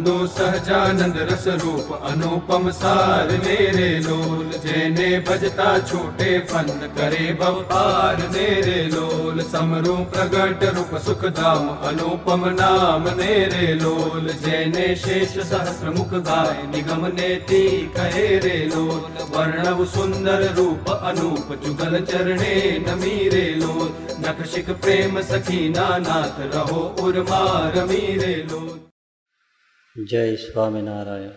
બંધુ સહજાનંદ રસ રૂપ અનુપમ સાર મેરે લોલ. જેને ભજતા છૂટે ફન કરે ભવપાર મેરે લોલ. સમરૂ પ્રગટ રૂપ સુખધામ અનુપમ નામ મેરે લોલ. જેને શેષ સહસ્ર મુખ ગાય નિગમ નેતી કહે રે લોલ. વર્ણવ સુંદર રૂપ અનુપ જુગલ ચરણે નમી રે લોલ. નખશિક પ્રેમ સખી નાનાથ રહો ઉર્મા રમી લોલ. જય સ્વામિનારાયણ.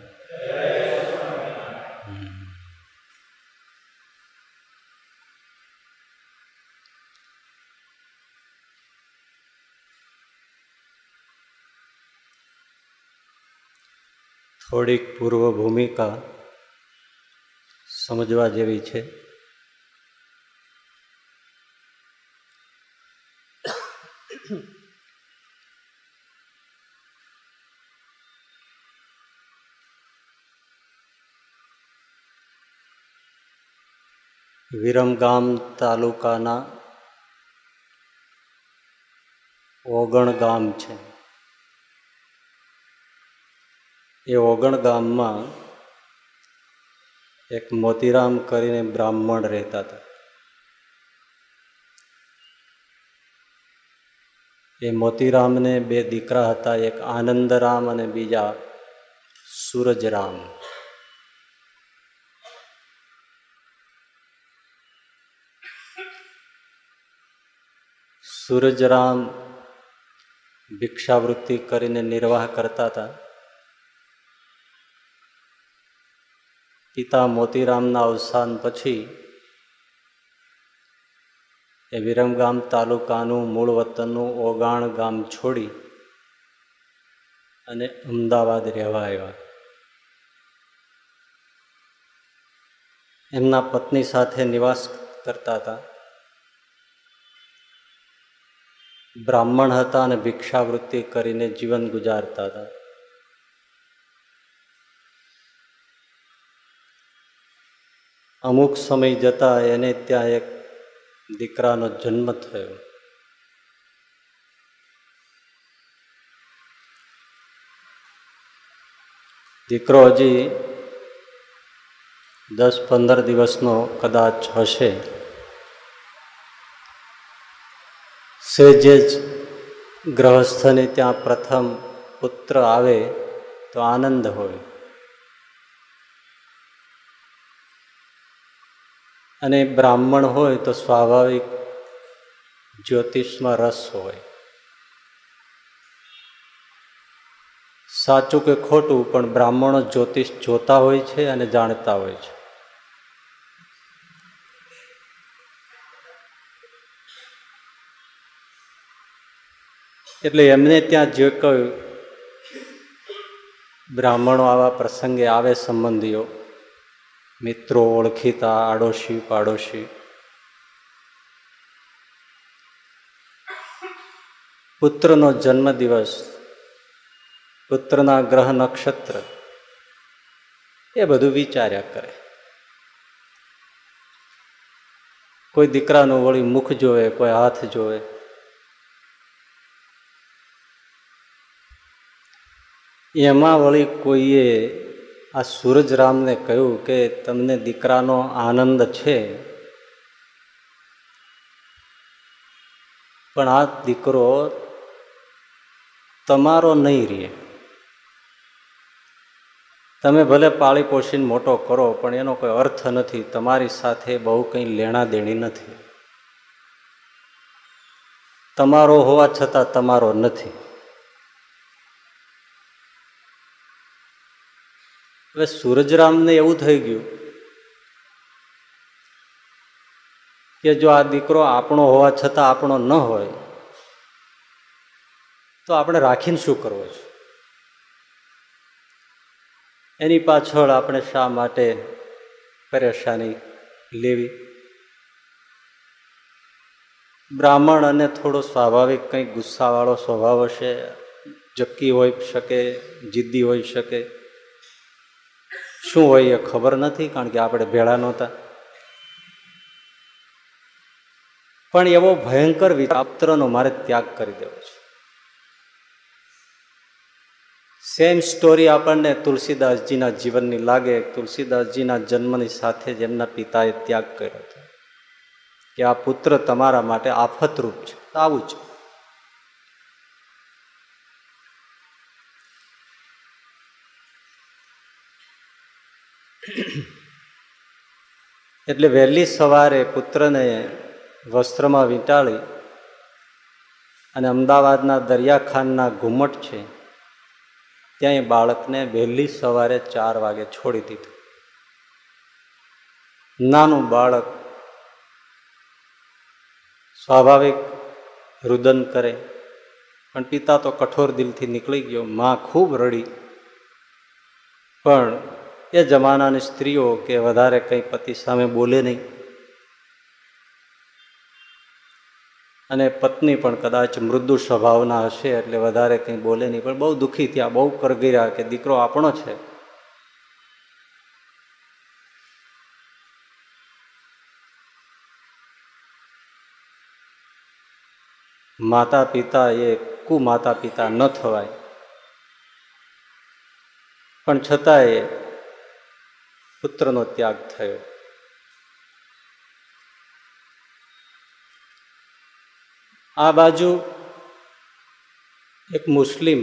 થોડીક પૂર્વ ભૂમિકા સમજવા જેવી છે. વિરમગામ તાલુકાના ઓગણ ગામ છે. એ ઓગણ ગામમાં એક મોતીરામ કરીને બ્રાહ્મણ રહેતા હતા. એ મોતીરામને બે દીકરા હતા, એક આનંદરામ અને બીજા સૂરજરામ. સૂરજરામ ભિક્ષાવૃત્તિ કરીને નિર્વાહ કરતા હતા. પિતા મોતીરામના અવસાન પછી એ વિરમગામ તાલુકાનું મૂળ વતનનું ઓગાણ ગામ છોડી અને અમદાવાદ રહેવા આવ્યા. એમના પત્ની સાથે નિવાસ કરતા હતા. બ્રાહ્મણ હતા અને ભિક્ષાવૃત્તિ કરીને જીવન ગુજારતા હતા. અમુક સમય જતા એને ત્યાં એક દીકરાનો જન્મ થયો. દીકરો હજી દસ પંદર દિવસનો કદાચ હશે. સેજે જ ગ્રહસ્થને ત્યાં પ્રથમ પુત્ર આવે તો આનંદ હોય. અને બ્રાહ્મણ હોય તો સ્વાભાવિક જ્યોતિષમાં રસ હોય. સાચું કે ખોટું પણ બ્રાહ્મણો જ્યોતિષ જોતા હોય છે અને જાણતા હોય છે. એટલે એમને ત્યાં જે કહ્યું બ્રાહ્મણો આવા પ્રસંગે આવે સંબંધીઓ, મિત્રો ઓળખીતા, આડોશી, પાડોશી, પુત્રનો જન્મદિવસ, પુત્રના ગ્રહ નક્ષત્ર, એ બધું વિચાર્યા કરે. કોઈ દીકરાનું વળી મુખ જોવે, કોઈ હાથ જોવે એમાં વળી કોઈએ આ સૂરજરામને કહ્યું કે તમને દીકરાનો આનંદ છે? પણ આ દીકરો તમારો નહીં રહે તમે ભલે પાળી પોષીને મોટો કરો, પણ એનો કોઈ અર્થ નથી. તમારી સાથે બહુ કંઈ લેણા દેણી નથી. તમારો હોવા છતાં તમારો નથી. હવે સૂરજરામને એવું થઈ ગયું કે જો આ દીકરો આપણો હોવા છતાં આપણો ન હોય, તો આપણે રાખીને શું કરવો છે? એની પાછળ આપણે શા માટે પરેશાની લેવી? બ્રાહ્મણ અને થોડો સ્વાભાવિક કંઈક ગુસ્સાવાળો સ્વભાવ હશે, જક્કી હોઈ શકે, જિદ્દી હોઈ શકે શું હોય એ ખબર નથી, કારણ કે આપણે ભેળા નહોતા. પણ એવો ભયંકર વિચાપ્ત્રનો મારે ત્યાગ કરી દેવો છે. સેમ સ્ટોરી આપણને તુલસીદાસજીના જીવનની લાગે. તુલસીદાસજીના જન્મની સાથે જ એમના પિતાએ ત્યાગ કર્યો હતો. કે આ પુત્ર તમારા માટે આફતરૂપ છે. આવું છે એટલે વહેલી સવારે પુત્રને વસ્ત્રમાં વીંટાળી અને અમદાવાદના દરિયાખાનના ઘુમટ છે, ત્યાં એ બાળકને વહેલી સવારે ચાર વાગે છોડી દીધું. નાનું બાળક સ્વાભાવિક રુદન કરે, પણ પિતા તો કઠોર દિલથી નીકળી ગયો, માં ખૂબ રડી. પણ એ જમાનાની સ્ત્રીઓ કે વધારે કંઈ પતિ સામે બોલે નહીં. અને પત્ની પણ કદાચ મૃદુ સ્વભાવના હશે એટલે વધારે કંઈ બોલે નહીં. પણ બહુ દુઃખી થયા, બહુ કરગીર્યા કે દીકરો આપણો છે. માતા પિતા એ કુ માતા પિતા ન થવાય. પણ છતાંય પુત્રનો ત્યાગ થયો. આ બાજુ એક મુસ્લિમ,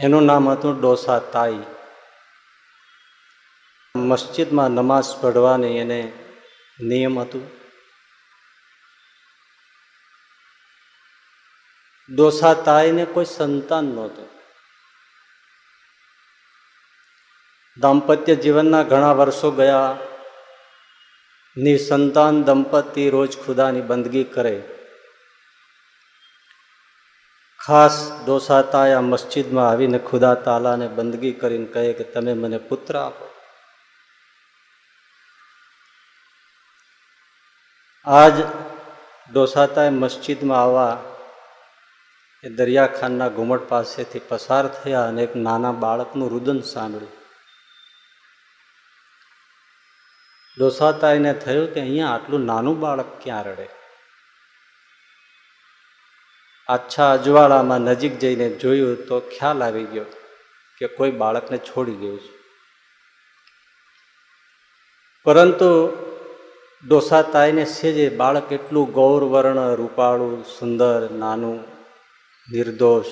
એનું નામ હતું ડોસા તાઈ. મસ્જિદમાં નમાઝ પઢવાની એને નિયમ હતું. ડોસા તાઈને કોઈ સંતાન નહોતું. દાંપત્ય જીવનના ઘણા વર્ષો ગયા. નિસંતાન દંપતી રોજ ખુદાની બંદગી કરે. ખાસ દોસાતા આ મસ્જિદમાં આવીને ખુદા તાલાને બંદગી કરીને કહે કે, તમે મને પુત્ર આપો. આજ ડોસાતાએ મસ્જિદમાં આવવા એ દરિયાખાનના ઘુમટ પાસેથી પસાર થયા અને એક નાના બાળકનું રુદન સાંભળ્યું. ડોસાતાઈને થયું કે અહીંયા આટલું નાનું બાળક ક્યાં રડે? આછા અજવાળામાં નજીક જઈને જોયું તો ખ્યાલ આવી ગયો કે કોઈ બાળકને છોડી ગયું છે. પરંતુ ડોસાતાઈને સેજે બાળક એટલું ગૌરવર્ણ, રૂપાળું, સુંદર, નાનું, નિર્દોષ,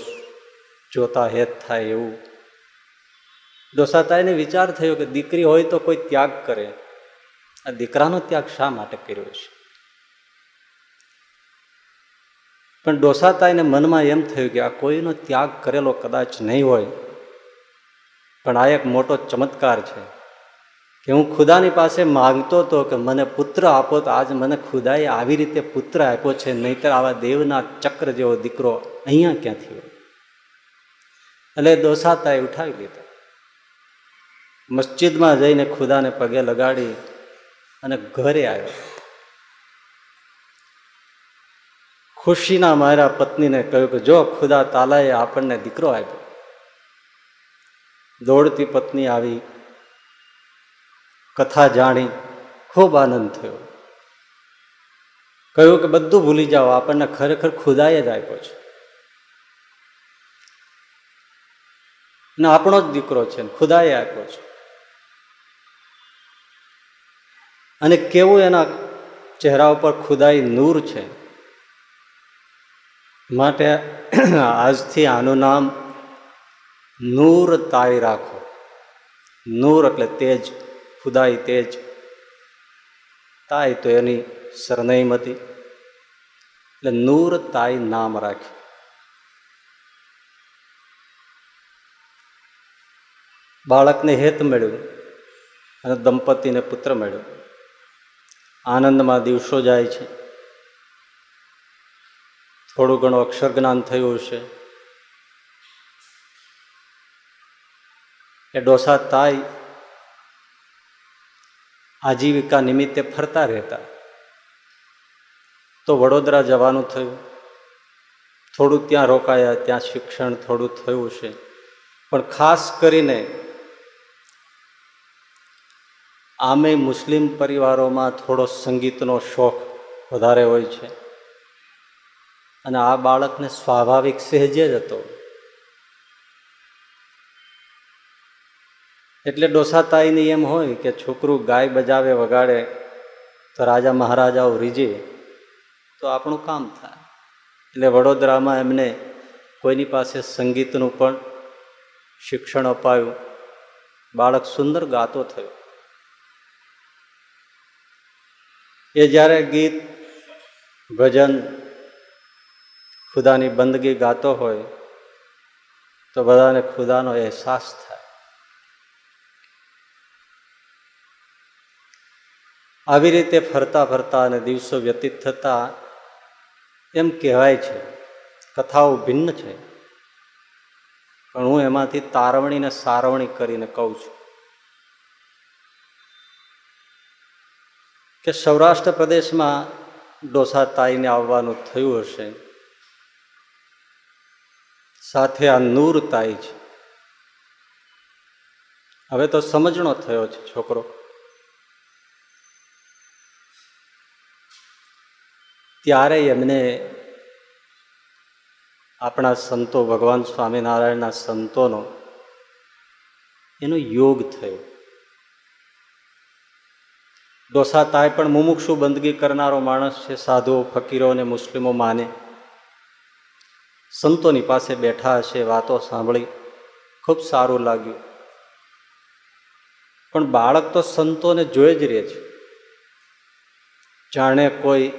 જોતા હેત થાય એવું. ડોસાતાઈને વિચાર થયો કે દીકરી હોય તો કોઈ ત્યાગ કરે. આ દીકરાનો ત્યાગ શા માટે કર્યો છે? પણ ડોસાતાઈને મનમાં એમ થયું કે આ કોઈનો ત્યાગ કરેલો કદાચ નહીં હોય, પણ આ એક મોટો ચમત્કાર છે કે હું ખુદાની પાસે માગતો હતો કે મને પુત્ર આપો તો આજ મને ખુદાએ આવી રીતે પુત્ર આપ્યો છે, નહીતર આવા દેવના ચક્ર જેવો દીકરો અહીંયા ક્યાંથી હોય એટલે દોસાતાએ ઉઠાવી લીધો. મસ્જિદમાં જઈને ખુદાને પગે લગાડી અને ઘરે આવ્યો. ખુશીના મારા પત્નીને કહ્યું કે, જો ખુદા તાલાએ આપણને દીકરો આપ્યો. દોડતી પત્ની આવી, કથા જાણી, ખૂબ આનંદ થયો. કહ્યું કે, બધું ભૂલી જાઓ, આપણને ખરેખર ખુદાએ જ આપ્યો છે. ને આપણો જ દીકરો છે ખુદાએ આપ્યો છે. અને કેવું એના ચહેરા ઉપર ખુદાઈ નૂર છે. માટે આજથી આનું નામ નૂર તાઈ રાખો. નૂર એટલે તેજ, ખુદાઈ તેજ. તાઈ તો એની સરનેમ હતી. એટલે નૂર તાઈ નામ રાખ્યું બાળકને હેત મળ્યું અને દંપતીને પુત્ર મળ્યો. આનંદમાં દિવસો જાય છે. થોડું ઘણું અક્ષર જ્ઞાન થયું છે એ ડોસા તાઈ આજીવિકા નિમિત્તે ફરતા રહેતા. તો વડોદરા જવાનું થયું. થોડું ત્યાં રોકાયા, ત્યાં શિક્ષણ થોડું થયું છે પણ ખાસ કરીને આમે મુસ્લિમ પરિવારોમાં થોડો સંગીતનો શોખ વધારે હોય છે. અને આ બાળકને સ્વાભાવિક સહેજે જ હતો. એટલે ડોસાતાઈની એમ હોય કે છોકરું ગાય બજાવે, વગાડે, તો રાજા મહારાજાઓ રીજે, તો આપણું કામ થાય. એટલે વડોદરામાં એમને કોઈની પાસે સંગીતનું પણ શિક્ષણ અપાયું. બાળક સુંદર ગાતો થયો. એ જ્યારે ગીત, ભજન ખુદાની બંદગી ગાતો હોય, તો બધાને ખુદાનો અહેસાસ થાય. આવી રીતે ફરતા ફરતા અને દિવસો વ્યતીત થતા એમ કહેવાય છે, કથાઓ ભિન્ન છે. પણ હું એમાંથી તારવણીને સારવણી કરીને કહું છું. કે સૌરાષ્ટ્ર પ્રદેશમાં ડોસા તાઈને આવવાનું થયું હશે. સાથે આ નૂર તાઈ છે. હવે તો સમજણો થયો છે છોકરો. ત્યારે એમને આપણા સંતો ભગવાન સ્વામિનારાયણના સંતોનો એનો યોગ થયો. ડોસા તાય પણ મુમુક્ષુ બંદગી કરનારો માણસ છે સાધુઓ, ફકીરો અને મુસ્લિમો માને. સંતોની પાસે બેઠા હશે, વાતો સાંભળી ખૂબ સારું લાગ્યું. પણ બાળક તો સંતોને જોઈ જ રહે છે. જાણે કોઈ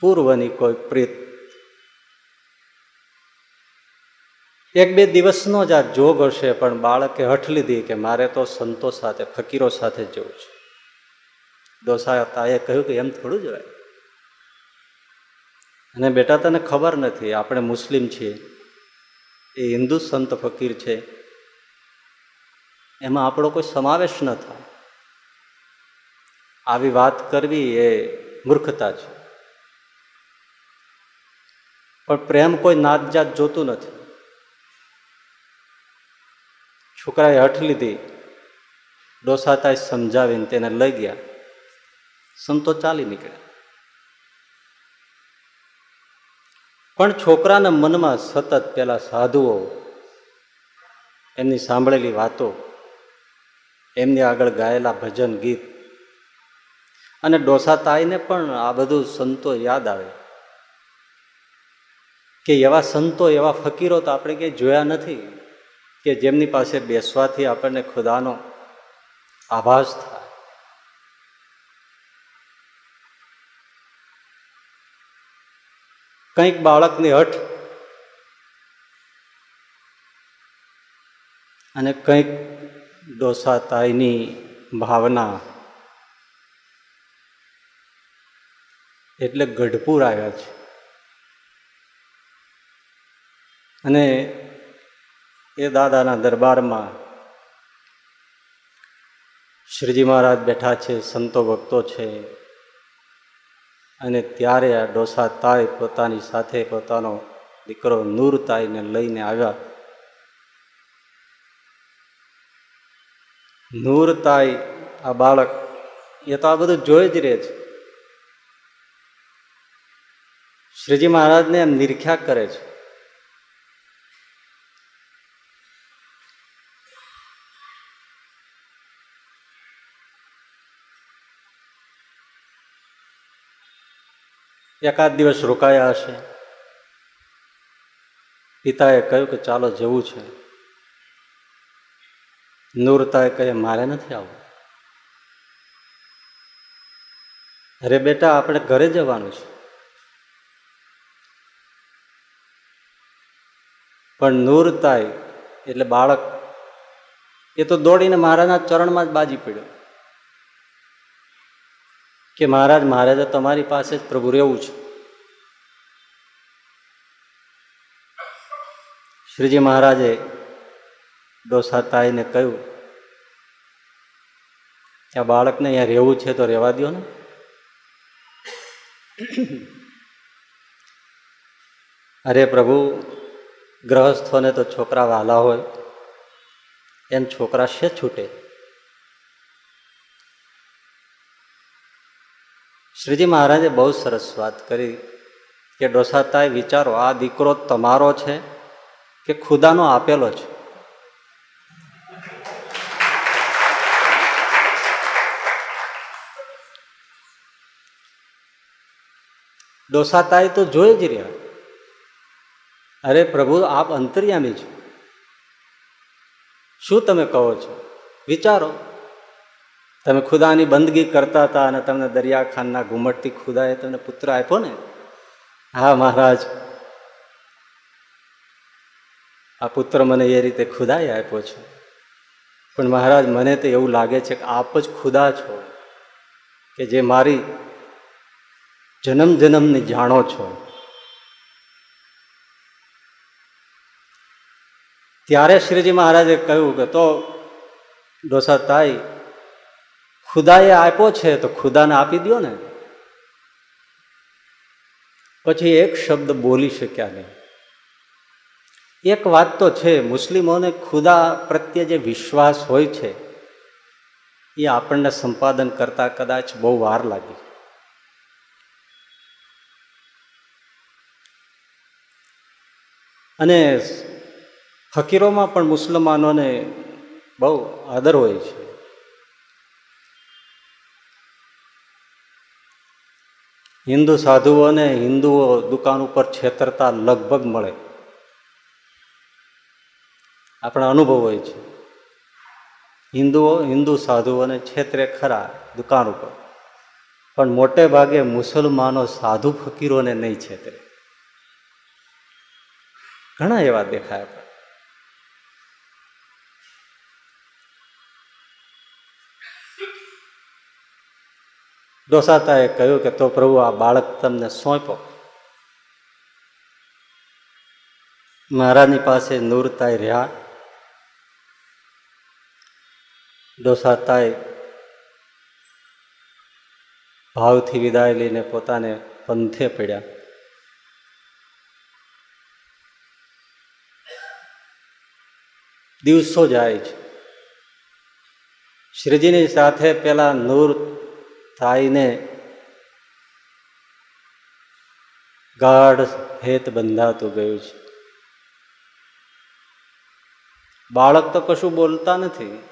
પૂર્વની કોઈ પ્રીત. એક બે દિવસનો જ આ જોગ હશે, પણ બાળકે હઠ લીધી કે મારે તો સંતો સાથે, ફકીરો સાથે જવું છે. દોસાતાએ કહ્યું કે એમ થોડું જ હોય. અને બેટા, તને ખબર નથી, આપણે મુસ્લિમ છીએ. એ હિન્દુ સંત ફકીર છે. એમાં આપણો કોઈ સમાવેશ ન થાય. આવી વાત કરવી એ મૂર્ખતા છે. પણ પ્રેમ કોઈ નાતજાત જોતું નથી. છોકરાએ હઠ લીધી. ડોસાતાએ સમજાવીને તેને લઈ ગયા. સંતો ચાલી નીકળ્યા. પણ છોકરાના મનમાં સતત પેલા સાધુઓ એમની સાંભળેલી વાતો, એમની આગળ ગાયેલા ભજન ગીત અને ડોસા તાઈને પણ આ બધું સંતો યાદ આવે. કે એવા સંતો, એવા ફકીરો તો આપણે ક્યાંય જોયા નથી કે જેમની પાસે બેસવાથી આપણને ખુદાનો આભાસ થાય. કંઈક બાળકની હઠ અને કંઈક ડોસા તાઈની ભાવના એટલે ગઢપુર આવ્યા છે. અને એ દાદાના દરબારમાં શ્રીજી મહારાજ બેઠા છે, સંતો ભક્તો છે. અને ત્યારે આ ડોસા તાઈ પોતાની સાથે પોતાનો દીકરો નૂર તાઈને લઈને આવ્યા. નૂર તાઈ આ બાળક, એ તો આ બધું જોઈ જ રહે છે. શ્રીજી મહારાજને એમ નિરીક્ષા કરે છે. એકાદ દિવસ રોકાયા હશે. પિતાએ કહ્યું કે ચાલો જવું છે. નૂરતાએ કહે, મારે નથી આવવું. અરે બેટા, આપણે ઘરે જવાનું છે. પણ નૂરતાય એટલે બાળક, એ તો દોડીને મહારાજના ચરણમાં જ બાજી પડ્યો. કે મહારાજ મહારાજા તમારી પાસે જ પ્રભુ રહેવું છે. શ્રીજી મહારાજે ડોસા તાઈને કહ્યું આ બાળકને અહીંયા રહેવું છે તો રહેવા દો ને. અરે પ્રભુ, ગ્રહસ્થોને તો છોકરા વાલા હોય, એમ છોકરા છે છૂટે? શ્રીજી મહારાજે બહુ સરસ વાત કરી કે ડોસાતાએ વિચારો, આ દીકરો તમારો છે કે ખુદાનો આપેલો છે? ડોસાતાએ તો જોઈ જ રહ્યા. અરે પ્રભુ, આપ અંતર્યામી છો. શું તમે કહો છો? વિચારો. તમે ખુદાની બંદગી કરતા હતા અને તમને દરિયાખાનના ઘુમટથી ખુદાએ તમને પુત્ર આપ્યો ને? હા, મહારાજ. આ પુત્ર મને એ રીતે ખુદાએ આપ્યો છે. પણ મહારાજ, મને તો એવું લાગે છે કે આપ જ ખુદા છો, કે જે મારી જન્મ જન્મની જાણો છો. ત્યારે શ્રીજી મહારાજે કહ્યું કે તો ડોસા તાઈ ખુદાએ આપ્યો છે તો ખુદાને આપી દો ને. પછી એક શબ્દ બોલી શક્યા નહીં. એક વાત તો છે, મુસ્લિમોને ખુદા પ્રત્યે જે વિશ્વાસ હોય છે, એ આપણને સંપાદન કરતા કદાચ બહુ વાર લાગી. અને ફકીરોમાં પણ મુસલમાનોને બહુ આદર હોય છે. હિન્દુ સાધુઓને હિન્દુઓ દુકાન ઉપર છેતરતા લગભગ મળે. આપણા અનુભવ હોય છે. હિન્દુઓ, હિન્દુ સાધુઓને છેતરે ખરા દુકાન ઉપર. પણ મોટે ભાગે મુસલમાનો સાધુ ફકીરોને નહીં છેતરે. ઘણા એવા દેખાય ડોસાતાએ કહ્યું કે તો પ્રભુ, આ બાળક તમને સોંપો મહારાજની પાસે નૂરતાય રહ્યા. ડોસાતાએ ભાવથી વિદાય લઈને પોતાને પંથે પડ્યા. દિવસો જાય છે. શ્રીજીની સાથે પેલા નૂર થાઈને ગાઢ હેત બંધાતું ગયું છે. બાળક તો કશું બોલતા નથી.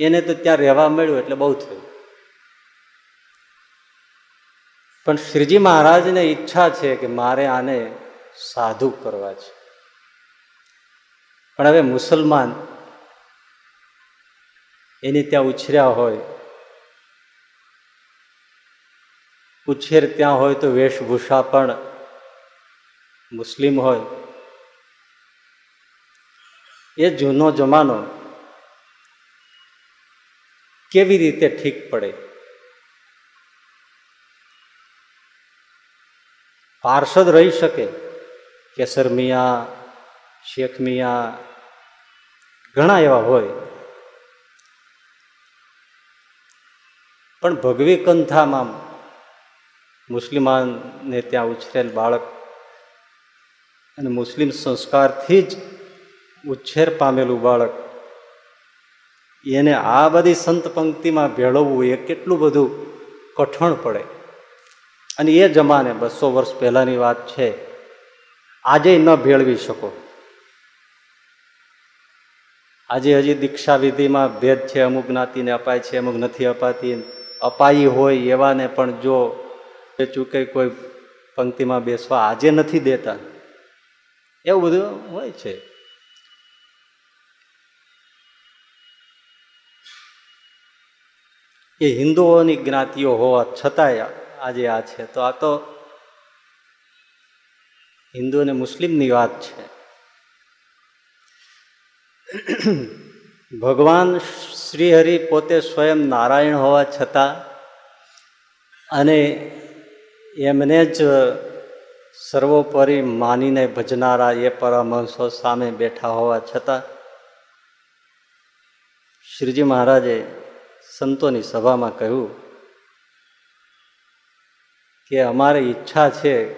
એને તો ત્યાં રહેવા મળ્યું એટલે બહુ થયું. પણ શ્રીજી મહારાજને ઈચ્છા છે કે મારે આને સાધુ કરવા છે. પણ હવે મુસલમાન એની ત્યાં ઉછર્યા હોય ઉછેર ત્યાં હોય તો વેશભૂષા પણ મુસ્લિમ હોય. એ જૂનો જમાનો કેવી રીતે ઠીક પડે? પાર્ષદ રહી શકે. કેસર મિયા, શેખ મિયા, ઘણા એવા હોય. પણ ભગવી કંથામાં મુસ્લિમાનને ત્યાં ઉછરેલ બાળક અને મુસ્લિમ સંસ્કારથી જ ઉછેર પામેલું બાળક, એને આ બધી સંત પંક્તિમાં ભેળવવું એ કેટલું બધું કઠણ પડે. અને એ જમાને બસો વર્ષ પહેલાંની વાત છે, આજે ન ભેળવી શકો. આજે હજી દીક્ષા વિધિમાં ભેદ છે, અમુક જ્ઞાતિને અપાય છે, અમુક નથી અપાતી. અપાઈ હોય એવાને પણ જો ચૂકે કોઈ પંક્તિમાં બેસવા આજે નથી દેતા. એવું બધું હોય છે. એ હિન્દુઓની જ્ઞાતિઓ હોવા છતાંય આજે આ છે. તો આ તો હિન્દુ અને મુસ્લિમની વાત છે. ભગવાન શ્રીહરિ પોતે સ્વયં નારાયણ હોવા છતાં અને એમને જ સર્વોપરી માનીને ભજનારા એ પરમહંસો સામે બેઠા હોવા છતાં શ્રીજી મહારાજે સંતોની સભામાં કહ્યું કે અમારે ઈચ્છા છે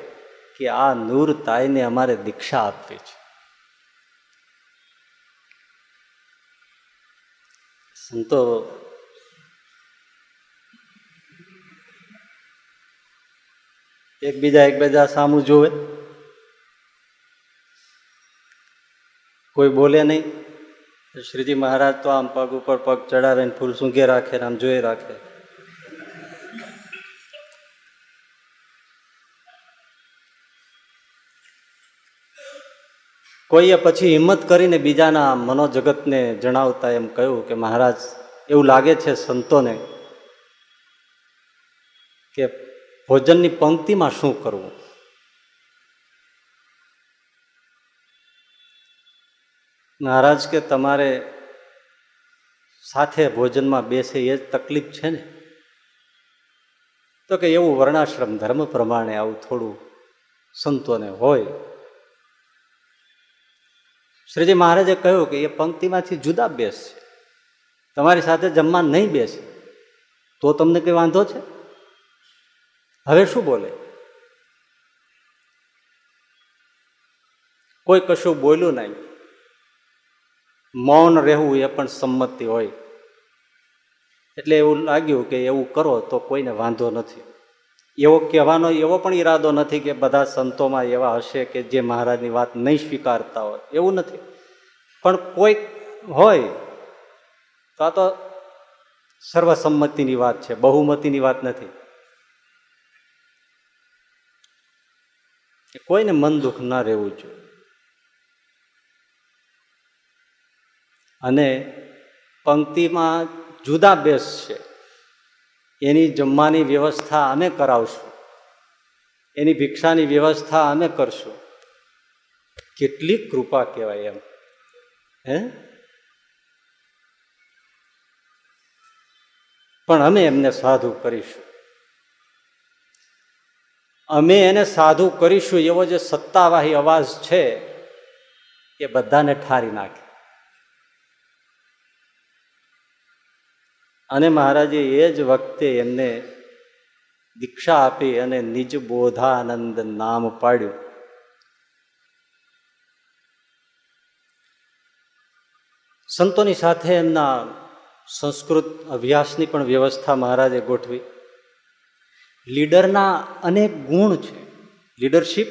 કે આ નૂર તાઈને અમારે દીક્ષા આપવી છે. સંતો એકબીજા એકબીજા સામું જોવે. કોઈ બોલે નહીં. શ્રીજી મહારાજ તો આમ પગ ઉપર પગ ચડાવીને ફૂલ સૂંઘે રાખે આમ જોઈ રાખે. કોઈએ પછી હિંમત કરીને બીજાના મનોજગતને જણાવતા એમ કહ્યું કે મહારાજ, એવું લાગે છે સંતોને કે ભોજનની પંક્તિમાં શું કરવું? મહારાજ કે તમારે સાથે ભોજનમાં બેસે એ જ તકલીફ છે ને? તો કે એવું વર્ણાશ્રમ ધર્મ પ્રમાણે આવું થોડું સંતોને હોય. શ્રીજી મહારાજે કહ્યું કે એ પંક્તિમાંથી જુદા બેસશે તમારી સાથે જમવા નહીં બેસે. તો તમને કંઈ વાંધો છે? હવે શું બોલે? કોઈ કશું બોલ્યું નહીં. મૌન રહેવું એ પણ સંમતિ હોય. એટલે એવું લાગ્યું કે એવું કરો તો કોઈને વાંધો નથી. એવો કહેવાનો એવો પણ ઈરાદો નથી કે બધા સંતોમાં એવા હશે કે જે મહારાજની વાત નહીં સ્વીકારતા હોય. એવું નથી. પણ કોઈક હોય, તો આ તો સર્વસંમતિની વાત છે, બહુમતીની વાત નથી. કોઈને મન દુઃખ ના રહેવું જોઈએ. અને પંક્તિમાં જુદા બેસ છે. એની જમવાની વ્યવસ્થા અમે કરાવશું. એની ભિક્ષાની વ્યવસ્થા અમે કરશું. કેટલી કૃપા કહેવાય એમ. હે? પણ અમે એમને સાધુ કરીશું. અમે એને સાધુ કરીશું એવો જે સત્તાવાહી અવાજ છે, એ બધાને ઠારી નાખે. અને મહારાજે એ જ વખતે એમને દીક્ષા આપી અને નિજ બોધાનંદ નામ પાડ્યું. સંતોની સાથે એમના સંસ્કૃત અભ્યાસની પણ વ્યવસ્થા મહારાજે ગોઠવી. લીડરના અનેક ગુણ છે. લીડરશીપ,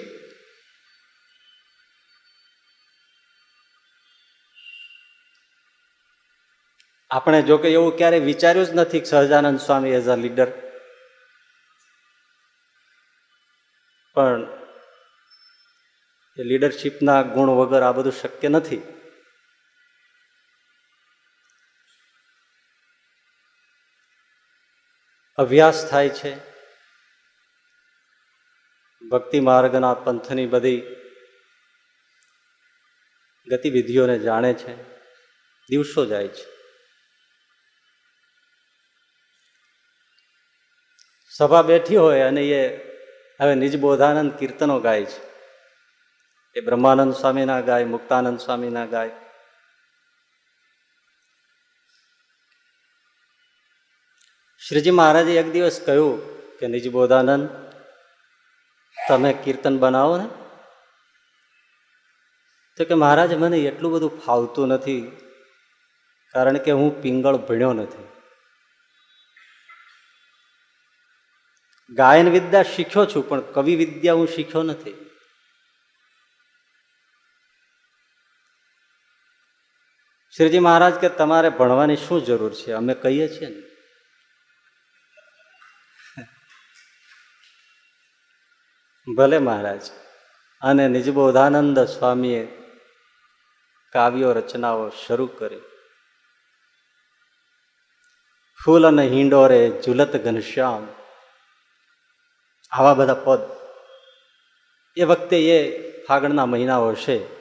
આપણે જો કે એવું ક્યારેય વિચાર્યું જ નથી Sahajanand Swami as a leader પણ એ લીડરશીપના ગુણ વગર આ બધું શક્ય નથી. અભ્યાસ થાય છે. ભક્તિ માર્ગના પંથની બધી ગતિવિધિઓને જાણે છે, દિવસો જાય છે. સભા બેઠી હોય અને એ હવે નિજબોધાનંદ કીર્તનો ગાય છે. એ બ્રહ્માનંદ સ્વામીના ગાય, મુક્તાનંદ સ્વામીના ગાય. શ્રીજી મહારાજે એક દિવસ કહ્યું કે નિજ બોધાનંદ તમે કીર્તન બનાવો ને? તો કે મહારાજ, મને એટલું બધું ફાવતું નથી, કારણ કે હું પિંગળ ભણ્યો નથી. ગાયન વિદ્યા શીખ્યો છું, પણ કવિ વિદ્યા હું શીખ્યો નથી. શ્રીજી મહારાજ કે તમારે ભણવાની શું જરૂર છે? અમે કહીએ છીએ ને. ભલે મહારાજ. અને નિજબોધાનંદ સ્વામીએ કાવ્યો રચનાઓ શરૂ કરી. ફૂલ અને હિંડોરે ઝુલત ઘનશ્યામ. આવા બધા પદ એ વખતે એ ફાગણના મહિનાઓ છે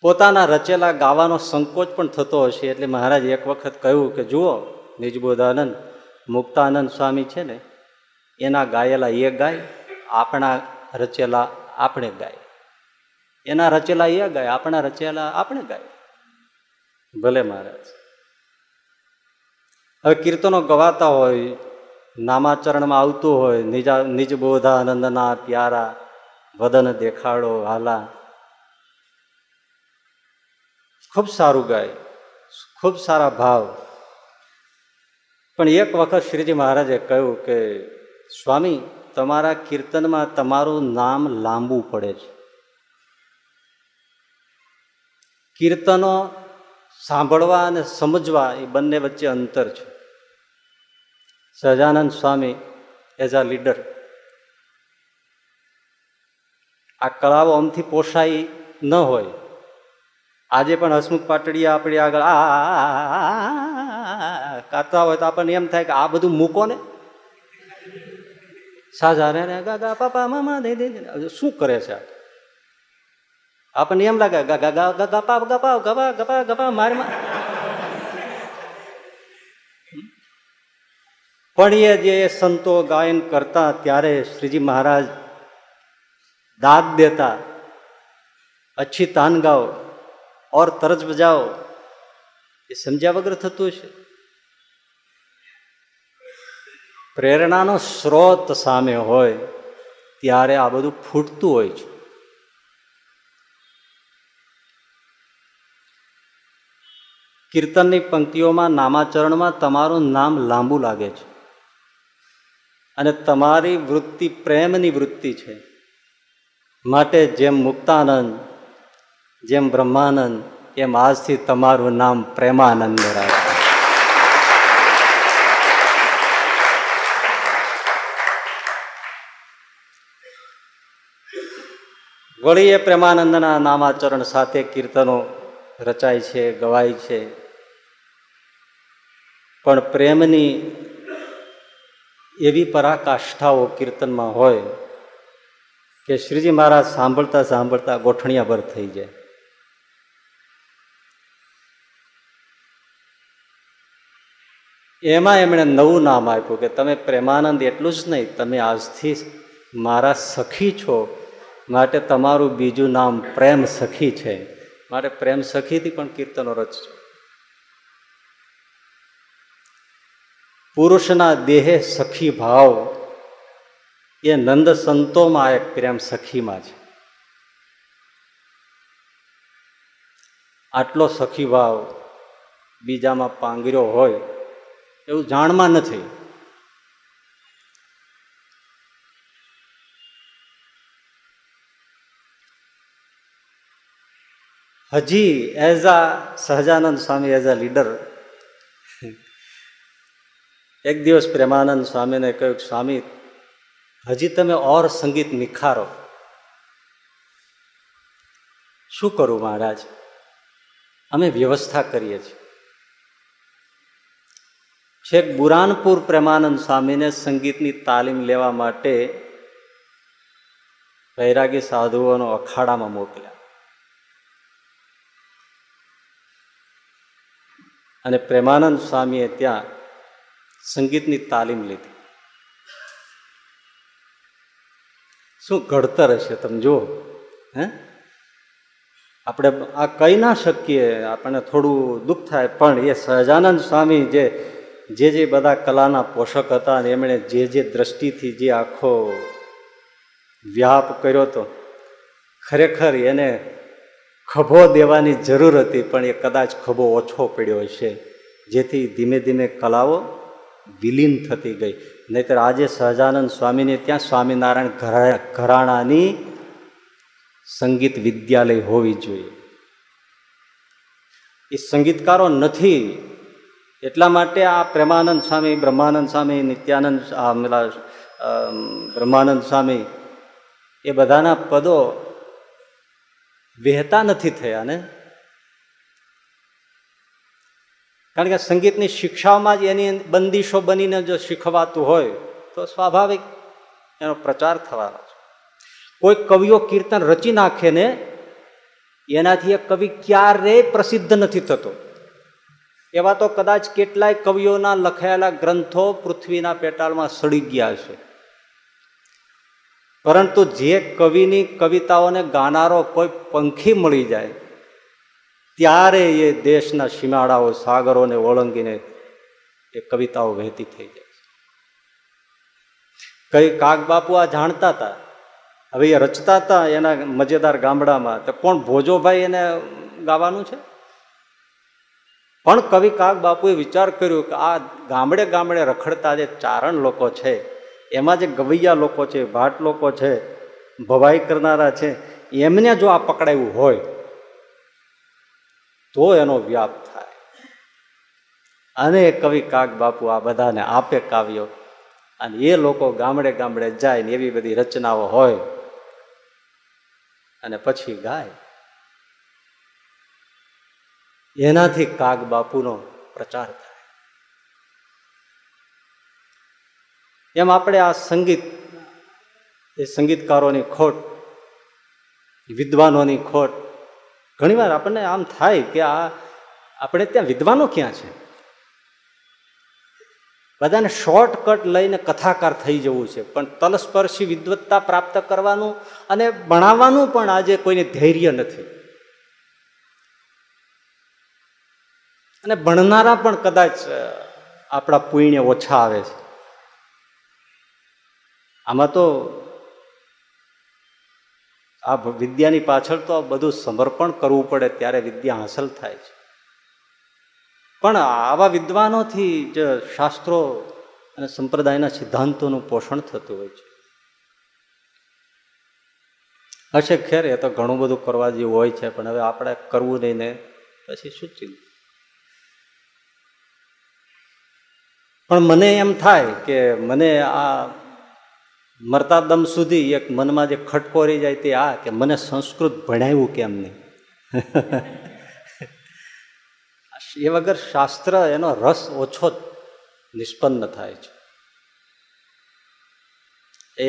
પોતાના રચેલા ગાવાનો સંકોચ પણ થતો હશે એટલે મહારાજ એક વખત કહ્યું કે જુઓ, નિજબોધાનંદ, મુક્તાનંદ સ્વામી છે ને એના ગાયેલા એ ગાય, આપણા રચેલા આપણે ગાય. એના રચેલા એ ગાય, આપણા રચેલા આપણે ગાય. ભલે મહારાજ. હવે કીર્તનો ગવાતા હોય, નામાચરણમાં આવતું હોય, નિજા નિજ બોધાનંદના પ્યારા, વદન દેખાડો, હાલા. ખૂબ સારું ગાય, ખૂબ સારા ભાવ. પણ એક વખત શ્રીજી મહારાજે કહ્યું કે સ્વામી તમારા કીર્તનમાં તમારું નામ લાંબુ પડે છે કીર્તનો સાંભળવા અને સમજવા એ બંને વચ્ચે અંતર છે Sahajanand Swami as a leader આ કળાઓ આમથી પોષાય ન હોય આજે પણ હસમુખ પાટડીયા આપણી આગળ આ કાતા હોય તો આપણને એમ થાય કે આ બધું મૂકો ને સાજા રે ગાગા પાપા, મામા, દે દે શું કરે છે આપણને એમ લાગે ગાગા ગા ગપા ગપા ગપા ગપા ગપા માર પણ એ જે સંતો ગાયન કરતા ત્યારે શ્રીજી મહારાજ દાદ દેતા, અચ્છી તાન ગાઓ ઓર તરજ બજાવો. એ સમજ્યા વગર થતું છે પ્રેરણાનો સ્રોત સામે હોય, ત્યારે આ બધું ફૂટતું હોય છે. કીર્તનની પંક્તિઓમાં, નામાચરણમાં તમારું નામ લાંબુ લાગે છે. અને તમારી વૃત્તિ પ્રેમની વૃત્તિ છે. માટે જેમ મુક્તાનંદ, જેમ બ્રહ્માનંદ, એમ આજથી તમારું નામ પ્રેમાનંદ રાખો વળી એ પ્રેમાનંદના નામાચરણ સાથે કીર્તનો રચાય છે, ગવાય છે. પણ પ્રેમની એવી પરાકાષ્ઠાઓ કીર્તનમાં હોય કે શ્રીજી મહારાજ સાંભળતા સાંભળતા ગોઠણિયાભર થઈ જાય. એમાં એમણે નવું નામ આપ્યું કે તમે પ્રેમાનંદ એટલું જ નહીં, તમે આજથી મારા સખી છો. માટે તમારું બીજું નામ પ્રેમ સખી છે. માટે પ્રેમ સખીથી પણ કીર્તનો રચજો. પુરુષના દેહે સખી ભાવ, એ નંદ સંતોમાં એક પ્રેમ સખીમાં છે. આટલો સખી ભાવ બીજામાં પાંગર્યો હોય, એવું જાણમાં નથી. હજી as a Sahajanand Swami as a leader એક દિવસ પ્રેમાનંદ સ્વામીને કહ્યું સ્વામી, હજી તમે ઓર સંગીત નિખારો. શું કરું મહારાજ? અમે વ્યવસ્થા કરીએ છીએ. છેક બુરાનપુર પ્રેમાનંદ સ્વામીને સંગીતની તાલીમ લેવા માટે વૈરાગી સાધુઓનો અખાડામાં મોકલ્યા. અને પ્રેમાનંદ સ્વામીએ ત્યાં સંગીતની તાલીમ લીધી. શું ઘડતર હશે તમે જુઓ, હે? આપણે આ કહી ના શકીએ, આપણને થોડું દુઃખ થાય, પણ એ સહજાનંદ સ્વામી જે જે જે બધા કલાના પોષક હતા અને એમણે જે જે દ્રષ્ટિથી જે આખો વ્યાપ કર્યો હતો, ખરેખર એને ખભો દેવાની જરૂર હતી, પણ એ કદાચ ખભો ઓછો પડ્યો છે જેથી ધીમે ધીમે કલાઓ વિલીન થતી ગઈ. નહીતર આજે સહજાનંદ સ્વામીને ત્યાં સ્વામિનારાયણ ઘરા, ઘરાણાની સંગીત વિદ્યાલય હોવી જોઈએ. એ સંગીતકારો નથી. એટલા માટે આ પ્રેમાનંદ સ્વામી, બ્રહ્માનંદ સ્વામી, નિત્યાનંદ બ્રહ્માનંદ સ્વામી એ બધાના પદો વહેતા નથી થયા ને કારણ કે સંગીતની શિક્ષામાં જ એની બંદીશો બનીને જો શીખવાતું હોય, તો સ્વાભાવિક એનો પ્રચાર થવાનો છે. કોઈ કવિઓ કીર્તન રચી નાખે ને એનાથી એ કવિ ક્યારેય પ્રસિદ્ધ નથી થતો. એવા તો કદાચ કેટલાય કવિઓના લખાયેલા ગ્રંથો પૃથ્વીના પેટાળમાં સડી ગયા છે. પરંતુ જે કવિની કવિતાઓને ગાનારો કોઈ પંખી મળી જાય, ત્યારે એ દેશના સીમાડાઓ સાગરોને ઓળંગીને એ કવિતાઓ વહેતી થઈ જાય કઈ કાગ બાપુ આ જાણતા હતા હવે એ રચતા હતા એના મજેદાર ગામડામાં. તો કોણ ભોજોભાઈ એને ગાવાનું છે? પણ કવિ કાગ બાપુએ વિચાર કર્યો કે આ ગામડે ગામડે રખડતા જે ચારણ લોકો છે એમાં જે ગવૈયા લોકો છે, ભાટ લોકો છે, ભવાઈ કરનારા છે, એમને જો આ પકડાયું હોય, તો એનો વ્યાપ થાય. અને કવિ કાગ બાપુ આ બધાને આપે કાવ્યો, અને એ લોકો ગામડે ગામડે જાય ને એવી બધી રચનાઓ હોય, અને પછી ગાય. એનાથી કાગ બાપુનો પ્રચાર થાય. એમ આપણે આ સંગીત, એ સંગીતકારોની ખોટ વિદ્વાનોની ખોટ, ઘણીવાર આપણને આમ થાય કે આ, આપણે ત્યાં વિદ્વાનો ક્યાં છે? બધાને શોર્ટકટ લઈને કથાકાર થઈ જવું છે, પણ તલસ્પર્શી વિદવત્તા પ્રાપ્ત કરવાનું અને ભણાવવાનું પણ આજે કોઈને ધૈર્ય નથી. અને ભણનારા પણ કદાચ આપણા પુણ્ય ઓછા આવે છે. આમાં તો આ વિદ્યાની પાછળ તો બધું સમર્પણ કરવું પડે ત્યારે વિદ્યા હાંસલ થાય છે. પણ આવા વિદ્વાનોથી જ શાસ્ત્રો અને સંપ્રદાયના સિદ્ધાંતોનું પોષણ થતું હોય છે. હશે ખેર, એ તો ઘણું બધું કરવા જેવું હોય છે, પણ હવે આપણે કરવું નહીં ને પછી શું ચિંતા પણ મને એમ થાય કે મને આ મરતા દમ સુધી એક મનમાં જે ખટકો રહી જાય તે આ કે મને સંસ્કૃત ભણાવ્યું કેમ નહીં? એ વગર શાસ્ત્ર એનો રસ ઓછો નિષ્પન્ન થાય છે. એ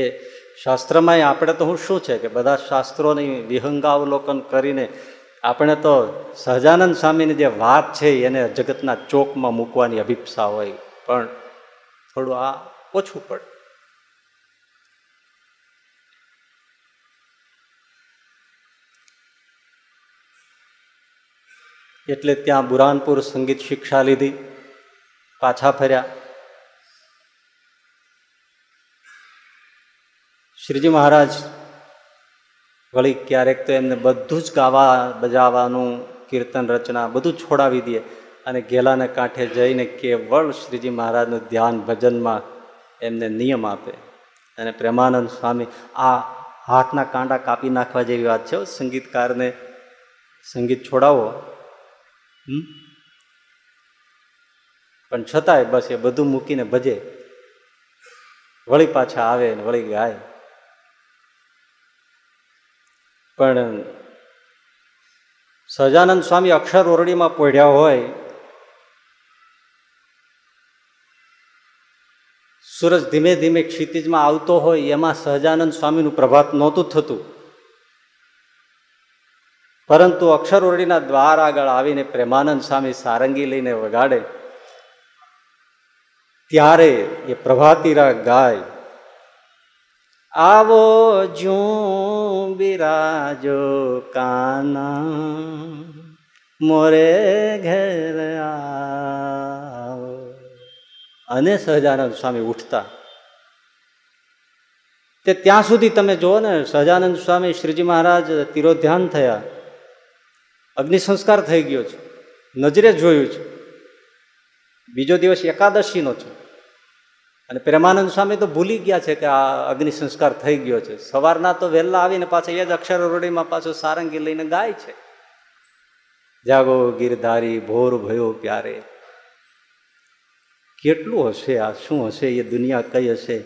શાસ્ત્રમાં આપણે તો હું શું છે કે બધા શાસ્ત્રોની વિહંગાવલોકન કરીને આપણે તો સહજાનંદ સ્વામીની જે વાત છે એને જગતના ચોકમાં મૂકવાની અભિપ્સા હોય, પણ થોડું આ ઓછું પડે. એટલે ત્યાં બુરાનપુર સંગીત શિક્ષા લીધી, પાછા ફર્યા. શ્રીજી મહારાજ વળી ક્યારેક તો એમને બધું જ ગાવા બજાવવાનું, કીર્તન રચના બધું છોડાવી દે અને ગેલાને કાંઠે જઈને કેવળ શ્રીજી મહારાજનું ધ્યાન ભજનમાં એમને નિયમ આપે. અને પ્રેમાનંદ સ્વામી આ હાથના કાંડા કાપી નાખવા જેવી વાત છે સંગીતકારને. સંગીત છોડાવો. પણ છતાંય બસ એ બધું મૂકીને ભજે. વળી પાછા આવે ને વળી ગાય. પણ સહજાનંદ સ્વામી અક્ષર ઓરડીમાં પોઢ્યા હોય, સૂરજ ધીમે ધીમે ક્ષિતિજમાં આવતો હોય, એમાં સહજાનંદ સ્વામીનું પ્રભાત નહોતું થતું. પરંતુ અક્ષર ઓરડીના દ્વાર આગળ આવીને પ્રેમાનંદ સ્વામી સારંગી લઈને વગાડે, ત્યારે એ પ્રભાતીરા ગાય, આવો જું બિરાજો કાના, મોરે ઘેર અને સહજાનંદ સ્વામી ઉઠતા. તે ત્યાં સુધી તમે જુઓ ને, સહજાનંદ સ્વામી શ્રીજી મહારાજ તિરોધ્યાન થયા. અગ્નિ સંસ્કાર થઈ ગયો છે. નજરે જોયું છે. બીજો દિવસ એકાદશીનો છે. અને પ્રેમાનંદ સ્વામી તો ભૂલી ગયા છે કે આ અગ્નિ સંસ્કાર થઈ ગયો છે. સવારના તો વહેલા આવીને પાછા એ જ અક્ષર રોડીમાં પાછો સારંગી લઈને ગાય છે. જાગો ગીરધારી, ભોર ભયો પ્યારે. કેટલું હશે આ? શું હશે? એ દુનિયા કઈ હશે?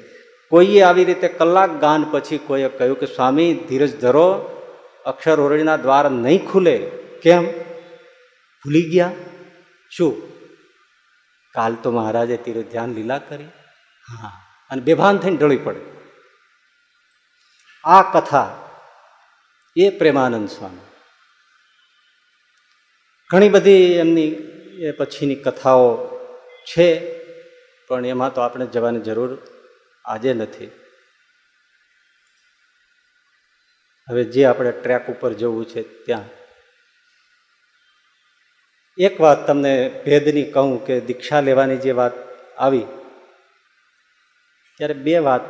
કોઈએ આવી રીતે કલાક ગાન પછી કોઈએ કહ્યું કે સ્વામી, ધીરજ ધરો, અક્ષર ઓરડીના દ્વાર નહીં ખુલે. કેમ? ભૂલી ગયા? શું? કાલ તો મહારાજે તીરો ધ્યાન લીલા કરી. હા. અને બેભાન થઈને ઢળી પડે. આ કથા એ પ્રેમાનંદ સ્વામી. ઘણી બધી એમની એ પછીની કથાઓ છે, પણ એમાં તો આપણે જવાની જરૂર આજે નથી. હવે જે આપણે ટ્રેક ઉપર જવું છે ત્યાં એક વાત તમને ભેદની કહું કે દીક્ષા લેવાની જે વાત આવી, ત્યારે બે વાત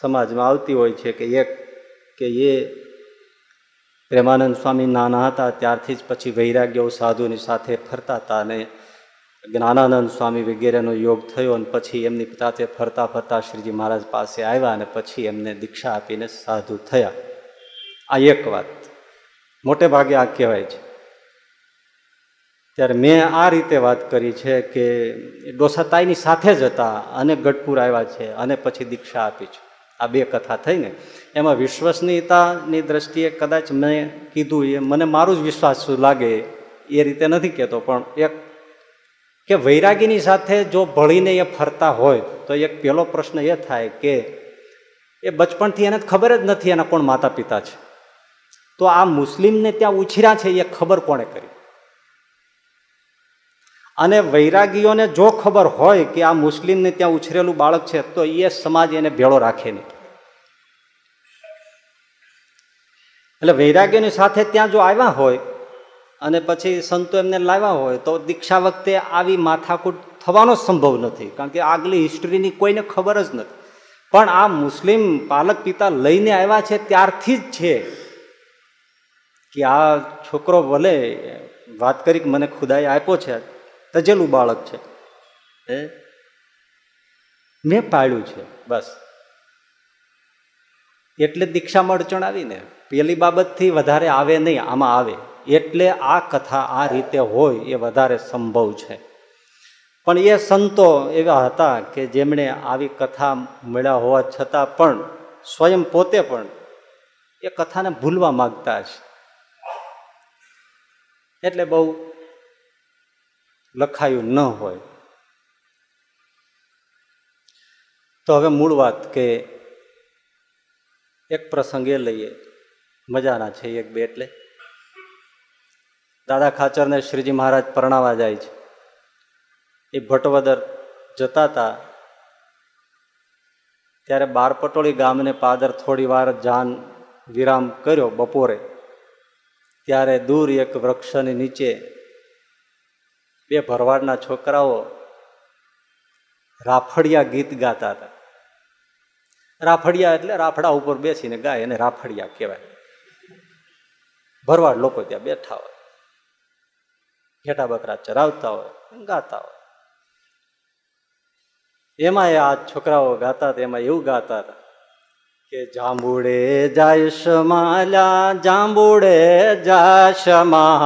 સમાજમાં આવતી હોય છે કે એક કે એ પ્રેમાનંદ સ્વામી નાના હતા, ત્યારથી જ પછી વૈરાગ્ય સાધુની સાથે ફરતા હતા અને જ્ઞાનાનંદ સ્વામી વગેરેનો યોગ થયો અને પછી એમની સાથે ફરતા ફરતા શ્રીજી મહારાજ પાસે આવ્યા અને પછી એમને દીક્ષા આપીને સાધુ થયા. આ એક વાત. મોટે ભાગે આ કહેવાય છે. ત્યારે મેં આ રીતે વાત કરી છે કે ડોસાતાઈની સાથે જ હતા અને ગઢપુર આવ્યા છે અને પછી દીક્ષા આપી છે. આ બે કથા થઈ ને એમાં વિશ્વસનીયતાની દ્રષ્ટિએ કદાચ મેં કીધું એ મને મારું જ વિશ્વાસ લાગે એ રીતે નથી કહેતો, પણ એક કે વૈરાગીની સાથે જો ભળીને એ ફરતા હોય, તો એક પહેલો પ્રશ્ન એ થાય કે એ બચપણથી એને ખબર જ નથી એના કોણ માતા પિતા છે. તો આ મુસ્લિમને ત્યાં ઉછર્યા છે એ ખબર કોણે કરી? અને વૈરાગીઓને જો ખબર હોય કે આ મુસ્લિમને ત્યાં ઉછરેલું બાળક છે, તો એ સમાજ એને ભેળો રાખે નહીં. એટલે વૈરાગ્યની સાથે ત્યાં જો આવ્યા હોય અને પછી સંતો એમને લાવ્યા હોય, તો દીક્ષા વખતે આવી માથાકૂટ થવાનો સંભવ નથી, કારણ કે આગલી હિસ્ટ્રીની કોઈને ખબર જ નથી. પણ આ મુસ્લિમ પાલક પિતા લઈને આવ્યા છે ત્યારથી જ છે કે આ છોકરો ભલે વાત કરી મને ખુદાએ આપ્યો છે તજેલું બાળક છે. હે? મેં પાળ્યું છે. બસ. એટલે દીક્ષામાં અડચણ આવીને પેલી બાબતથી વધારે આવે નહીં આમાં આવે. એટલે આ કથા આ રીતે હોય એ વધારે સંભવ છે. પણ એ સંતો એવા હતા કે જેમણે આવી કથા મળ્યા હોવા છતાં પણ સ્વયં પોતે પણ એ કથાને ભૂલવા માગતા છે એટલે બહુ લખાયું ન હોય. તો હવે મૂળ વાત કે એક પ્રસંગ એ લઈએ. મજાના છે એક બે એટલે. દાદા ખાચરને શ્રીજી મહારાજ પરણાવા જાય છે. એ ભટવદર જતા હતા ત્યારે બારપટોળી ગામને પાદર થોડી વાર જાન વિરામ કર્યો બપોરે. ત્યારે દૂર એક વૃક્ષની નીચે બે ભરવાડના છોકરાઓ રાફડિયા ગીત ગાતા હતા. રાફડિયા એટલે રાફડા ઉપર બેસીને ગાય એને રાફડિયા કહેવાય. ભરવાડ લોકો ત્યાં બેઠા હોય. ઘેટા બકરા ચરાવતા હોય, ગાતા હોય. એમાં આ છોકરાઓ ગાતા હતા એમાં એવું ગાતા હતા કે જાંબુડે જાય શમાલા જાંબુડે જા શમા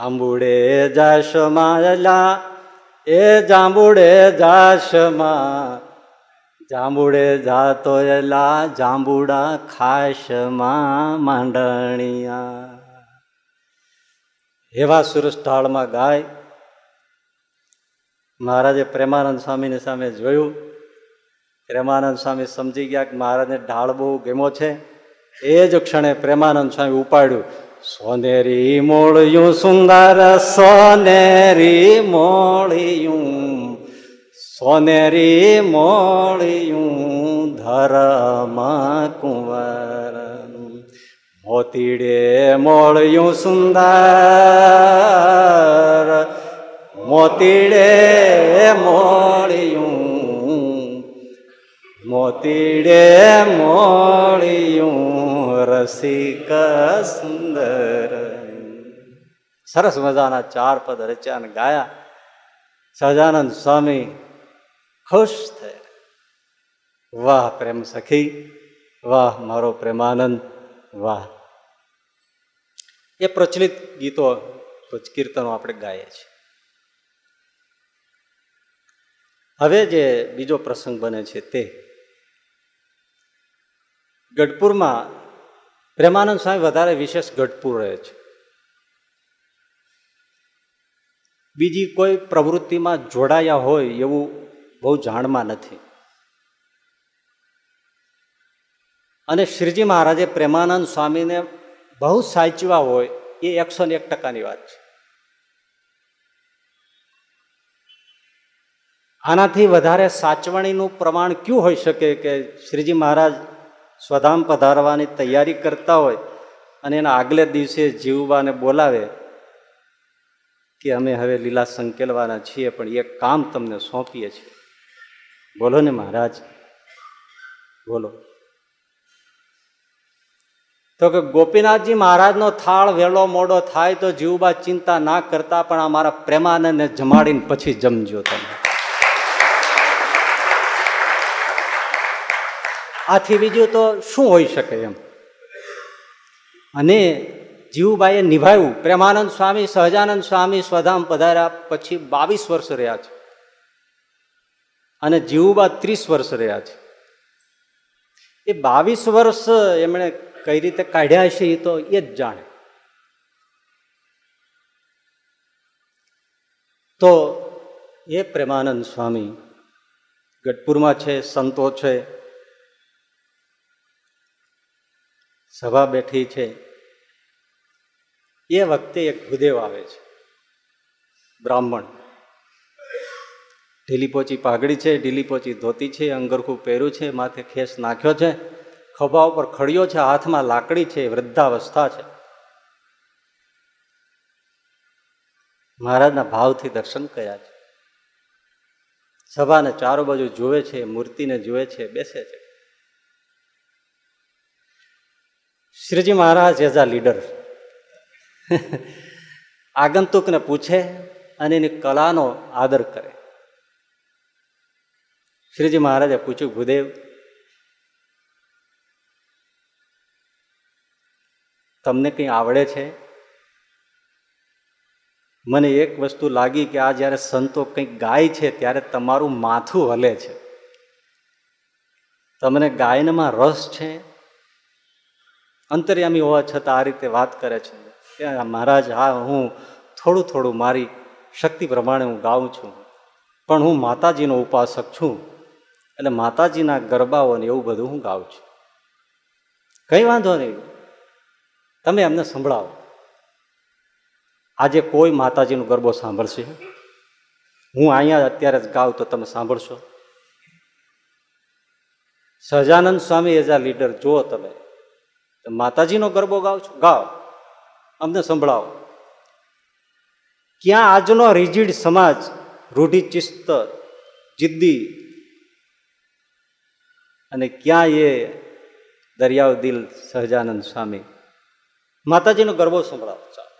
જાંબુડે જાશમાલા એ જાંબુડે જાશમાં જાંબુડે જાતો એલા, જાંબુડા ખાશમાં માંડણિયા. એવા સુરસ ઢાળમાં ગાય. મહારાજે પ્રેમાનંદ સ્વામીની સામે જોયું. પ્રેમાનંદ સ્વામી સમજી ગયા કે મહારાજને ઢાળ બહુ ગમ્યો છે. એ જ ક્ષણે પ્રેમાનંદ સ્વામી ઉપાડ્યું. સોનેરી મોળિયું સુંદર સોનેરી મોળિયું સોનેરી મોળિયું ધરમ કુંવર મોતીડે મોળિયું સુંદર મોતીડે મોળિયું મોતીડે મોળિયું રસિક સુંદર. સરસ મજાના ચાર પદ રચ્યા અને ગાયા. સહજાનંદ સ્વામી ખુશ થયા. વાહ, પ્રેમ સખી. વાહ, મારો પ્રેમાનંદ. વાહ. એ પ્રચલિત ગીતો, કીર્તનો આપણે ગાઈએ છીએ. હવે જે બીજો પ્રસંગ બને છે તે ગઢપુરમાં પ્રેમાનંદ સ્વામી વધારે વિશેષ ગઢપુર રહે છે. બીજી કોઈ પ્રવૃત્તિમાં જોડાયા હોય એવું બહુ જાણમાં નથી. અને શ્રીજી મહારાજે પ્રેમાનંદ સ્વામીને બહુ સાચવા હોય એ એકસો ને એક ટકાની વાત છે. આનાથી વધારે સાચવણીનું પ્રમાણ ક્યું હોઈ શકે કે શ્રીજી મહારાજ સ્વધામ પધારવાની તૈયારી કરતા હોય અને એના આગલે દિવસે જીવવાને બોલાવે કે અમે હવે લીલા સંકેલવાના છીએ, પણ એ કામ તમને સોંપીએ છીએ. બોલો ને મહારાજ. બોલો. તો કે ગોપીનાથજી મહારાજનો થાળ વેલો મોડો થાય તો જીવબા ચિંતા ના કરતા પણ અમારા પ્રેમાનંદને જમાડીને પછી જમજો તમે. આથી બીજું તો શું હોઈ શકે એમ? અને જીવુબાઈએ નિભાવ્યું. પ્રેમાનંદ સ્વામી, સહજાનંદ સ્વામી સ્વધામ પધાર્યા પછી બાવીસ વર્ષ રહ્યા છે. અને જીવુબા ત્રીસ વર્ષ રહ્યા છે. એ બાવીસ વર્ષ એમણે કઈ રીતે કાઢ્યા છે એ તો એ જ જાણે. તો એ પ્રેમાનંદ સ્વામી ગઢપુરમાં છે, સંતો છે સભા બેઠી છે, એ વખતે એક ભૂદેવ આવે છે, બ્રાહ્મણ. ઢીલી પોચી પાઘડી છે, ઢીલી પોચી ધોતી છે, અંગરખું પહેર્યું છે, માથે ખેસ નાખ્યો છે, ખભા ઉપર ખડિયો છે, હાથમાં લાકડી છે, વૃદ્ધાવસ્થા છે. મહારાજના ભાવથી દર્શન કર્યા છે. સભાને ચારો બાજુ જુએ છે, મૂર્તિને જુએ છે, બેસે છે. Shriji Maharaj as a leader આગંતુકને પૂછે અને એની કલાનો આદર કરે. શ્રીજી મહારાજે પૂછ્યું, ભૂદેવ, તમને કંઈ આવડે છે? મને એક વસ્તુ લાગી કે આ જ્યારે સંતો કંઈક ગાય છે ત્યારે તમારું માથું હલે છે. તમને ગાયનમાં રસ છે? અંતર્યામી હોવા છતાં આ રીતે વાત કરે છે કે મહારાજ, હા, હું થોડું થોડું મારી શક્તિ પ્રમાણે હું ગાઉં છું, પણ હું માતાજીનો ઉપાસક છું. એટલે માતાજીના ગરબાઓ ને એવું બધું હું ગાઉં છું. કંઈ વાંધો નહીં. તમે એમને સંભળાવો. આજે કોઈ માતાજીનો ગરબો સાંભળશે? હું અહીંયા અત્યારે જ ગાઉં તો તમે સાંભળશો? Sahajanand Swami as a leader, જુઓ તમે. માતાજીનો ગરબો ગાવ છો? ગાવ. અમને સંભળાવો. ક્યાં આજનો રિજિડ સમાજ રૂઢિચિસ્ત જિદ્દી અને ક્યાં એ દરિયાવ દિલ સહજાનંદ સ્વામી? માતાજીનો ગરબો સંભળાવો, ચાલો.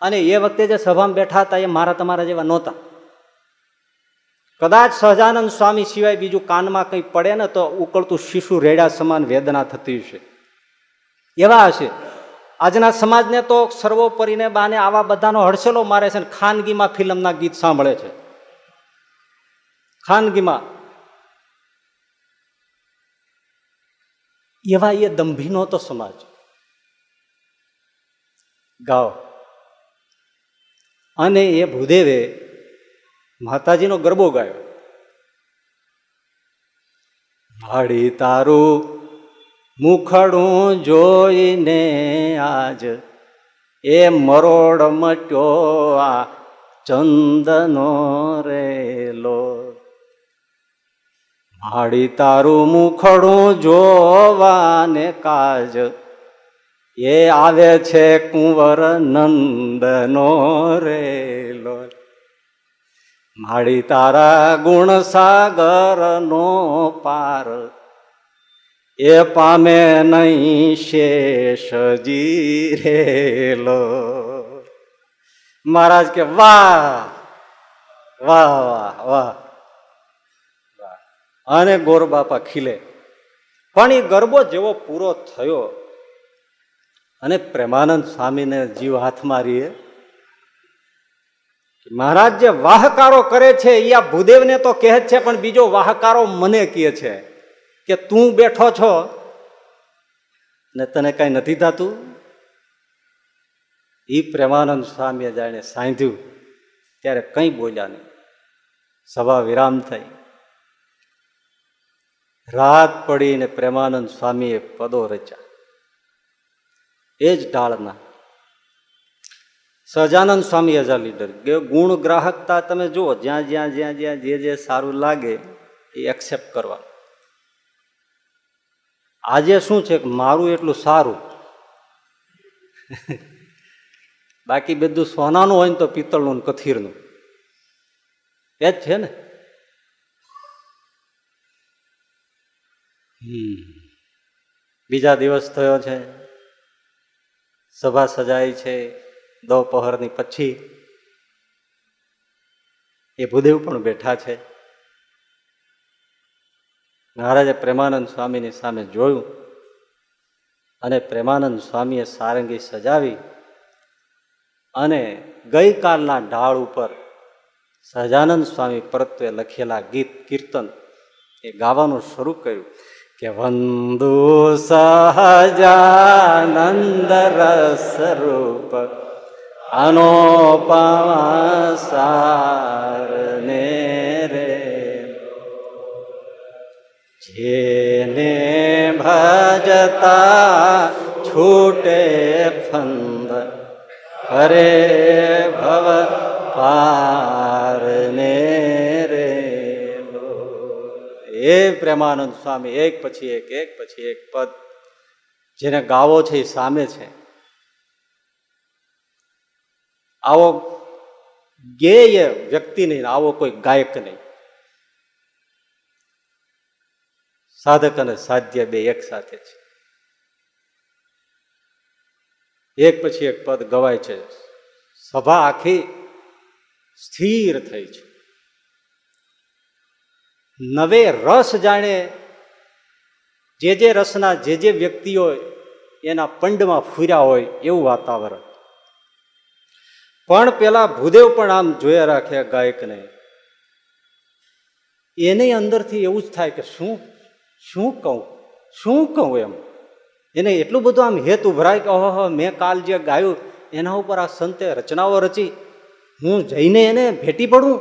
અને એ વખતે જે સભામાં બેઠા હતા એ મારા તમારા જેવા નહોતા. કદાચ સહજાનંદ સ્વામી સિવાય બીજું કાનમાં કંઈ પડે ને તો ઉકળતું શિશુ રેડા સમાન વેદના થતી હશે. એવા હશે. આજના સમાજને તો સર્વોપરીને બાને આવા બધાનો હડસેલો મારે છે ને ખાનગીમાં ફિલ્મના ગીત સાંભળે છે. ખાનગીમાં. એવા એ દંભીનો તો સમાજ. ગાઓ. અને એ ભૂદેવે માતાજીનો ગરબો ગાયો. ભાડી તારું મુખડું જોઈને આજ એ મરોડ મટ્યો આ ચંદનો રેલો. માડી તારું મુખડું જોવાને કાજ એ આવે છે કુંવર નંદનો રેલો. માડી તારા ગુણ સાગરનો પાર એ પામે નહીં શેષજી જીરેલો. મહારાજ કે, વાહ વાહ વાહ વાહ. અને ગોરબાપા ખીલે. પણ એ ગરબો જેવો પૂરો થયો અને પ્રેમાનંદ સ્વામીને જીવ હાથમાં મારીએ. મહારાજ જે વાહકારો કરે છે એ આ ભૂદેવને તો કહે છે, પણ બીજો વાહકારો મને કહે છે. કે તું બેઠો છો? ને તને કઈ નથી થતું? એ પ્રેમાનંદ સ્વામીએ જાણે સાંધ્યું, ત્યારે કંઈ બોલ્યા નહીં. સભા વિરામ થઈ. રાત પડીને પ્રેમાનંદ સ્વામીએ પદો રચ્યા. એ જ ઢાળના. Sahajanand Swami as leader leader ગુણ ગ્રાહકતા તમે જુઓ, જ્યાં જ્યાં જ્યાં જ્યાં જે જે સારું લાગે, એ એક્સેપ્ટ કરવા. આજે શું છે કે મારું એટલું સારું? બાકી બધું સોનાનું હોય ને તો પિત્તળનું કથીરનું. એ જ છે ને? બીજા દિવસ થયો છે. સભા સજાઈ છે દોપહરની પછી. એ ભૂદેવ પણ બેઠા છે. મહારાજે પ્રેમાનંદ સ્વામીની સામે જોયું અને પ્રેમાનંદ સ્વામીએ સારંગી સજાવી અને ગઈકાલના ઢાળ ઉપર સહજાનંદ સ્વામી પરત્વે લખેલા ગીત, કીર્તન એ ગાવાનું શરૂ કર્યું કે, વંદુ સહજાનંદ રસ રૂપ અનોપમાસાર જેને ભજતા છૂટે ફંદ, હરે ભવ પારને રે એ પ્રેમાનંદ સ્વામી, એક પછી એક એક પછી એક પદ જેને ગાવો છે એ સામે છે. આવો ગેય વ્યક્તિ નહીં આવો કોઈ ગાયક નહીં. સાધક અને સાધ્ય બે એક સાથે છે. એક પછી એક પદ ગવાય છે. સભા આખી સ્થિર થઈ છે. નવે રસ જાણે જે જે રસના જે જે વ્યક્તિઓ એના પંડમાં ફૂર્યા હોય એવું વાતાવરણ. પણ પેલા ભૂદેવ પણ આમ જોયા રાખે ગાયકને. એની અંદરથી એવું જ થાય કે શું શું કહું? શું કહું એમ? એને એટલું બધું આમ હેત ઉભરાય કે, ઓહો મેં કાલ જે ગાયું, એના ઉપર આ સંતે રચનાઓ રચી. હું જઈને એને ભેટી પડું?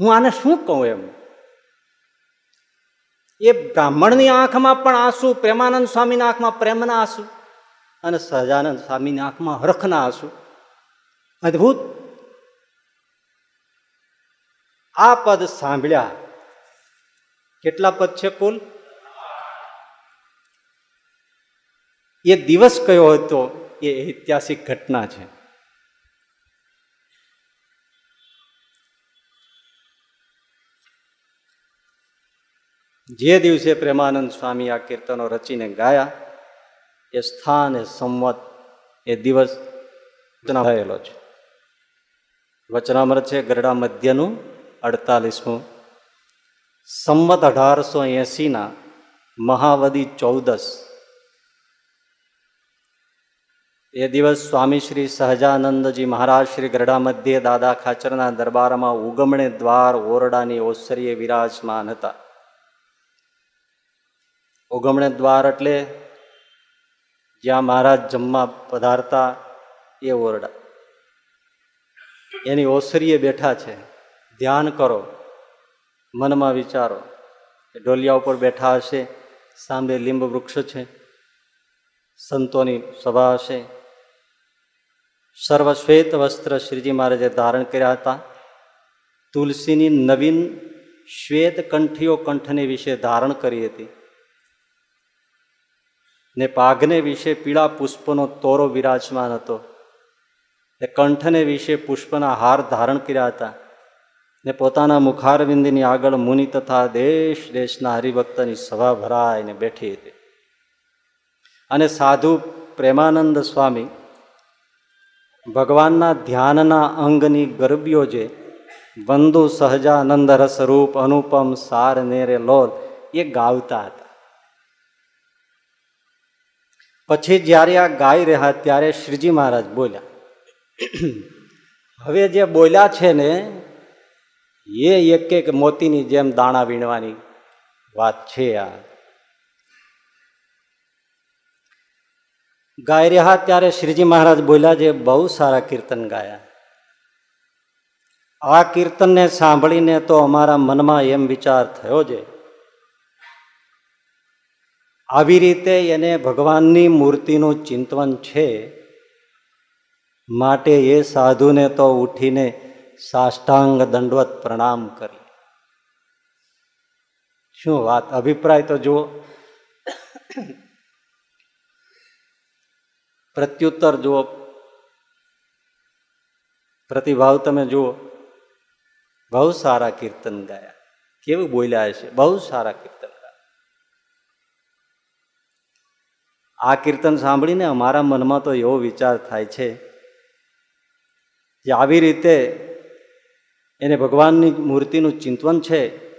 હું આને શું કહું એમ? એ બ્રાહ્મણની આંખમાં પણ આંસુ, પ્રેમાનંદ સ્વામીના આંખમાં પ્રેમના આંસુ અને સહજાનંદ સ્વામીની આંખમાં હરખના આંસુ. અદભુત! આ પદ સાંભળ્યા કેટલા પદ છે કુલ? એ દિવસ કયો હતો એ ઐતિહાસિક ઘટના છે? જે દિવસે પ્રેમાનંદ સ્વામી આ કીર્તનો રચીને ગાયા, એ સ્થાન એ સંવત એ દિવસ થયેલો છે. વચનામૃત છે ગરડા મધ્યનું અડતાલીસમું. સંમત અઢારસો એંસીના મહાવદી ચૌદસ એ દિવસ સ્વામી શ્રી સહજાનંદજી મહારાજ શ્રી ગરડા મધ્યે દાદા ખાચરના દરબારમાં ઉગમણે દ્વાર ઓરડાની ઓસરીએ વિરાજમાન હતા. ઉગમણે દ્વાર એટલે જ્યાં મહારાજ જમવા પધારતા એ ઓરડા. એની ઓસરીએ બેઠા છે. ધ્યાન કરો, મનમાં વિચારો. ઢોલિયા ઉપર બેઠા હશે સામે લીંબ વૃક્ષ છે, સંતોની સભા હશે સર્વ શ્વેત વસ્ત્ર શ્રીજી મહારાજે ધારણ કર્યા હતા. તુલસીની નવીન શ્વેત કંઠીઓ કંઠને વિશે ધારણ કરી હતી. ને પાઘને વિશે પીળા પુષ્પનો તોરો વિરાજમાન હતો. ને કંઠને વિશે પુષ્પના હાર ધારણ કર્યા હતા. ને પોતાના મુખારવિંદની આગળ મુનિ તથા દેશ દેશના હરિભક્તની સભા ભરાઈને બેઠી હતી. અને સાધુ પ્રેમાનંદ સ્વામી ભગવાનના ધ્યાનના અંગની ગરબીઓ જે બંધુ સહજાનંદ રસરૂપ અનુપમ સાર નેરે લોલ, એ ગાવતા હતા. પછી જ્યારે આ ગાઈ રહ્યા ત્યારે શ્રીજી મહારાજ બોલ્યા, હવે જે બોલ્યા છે ને, એ એક એક મોતીની જેમ દાણા વીણવાની વાત છે આ. ગાઈ રહ્યા ત્યારે શ્રીજી મહારાજ બોલ્યા જે બહુ સારા કીર્તન ગાયા. આ કીર્તનને સાંભળીને તો અમારા મનમાં એમ વિચાર થયો છે. આવી રીતે એને ભગવાનની મૂર્તિનું ચિંતવન છે. માટે એ સાધુને તો ઉઠીને સાષ્ટાંગ દંડવત પ્રણામ કરી. શું વાત? અભિપ્રાય તો જુઓ. પ્રત્યુત્તર જુઓ. પ્રતિભાવ તમે જુઓ. બહુ સારા કીર્તન ગાયા. કેવું બોલ્યા છે બહુ સારા કીર્તન આ કીર્તન સાંભળીને અમારા મનમાં તો એવો વિચાર થાય છે કે આવી રીતે એને ભગવાનની મૂર્તિનું ચિંતવન છે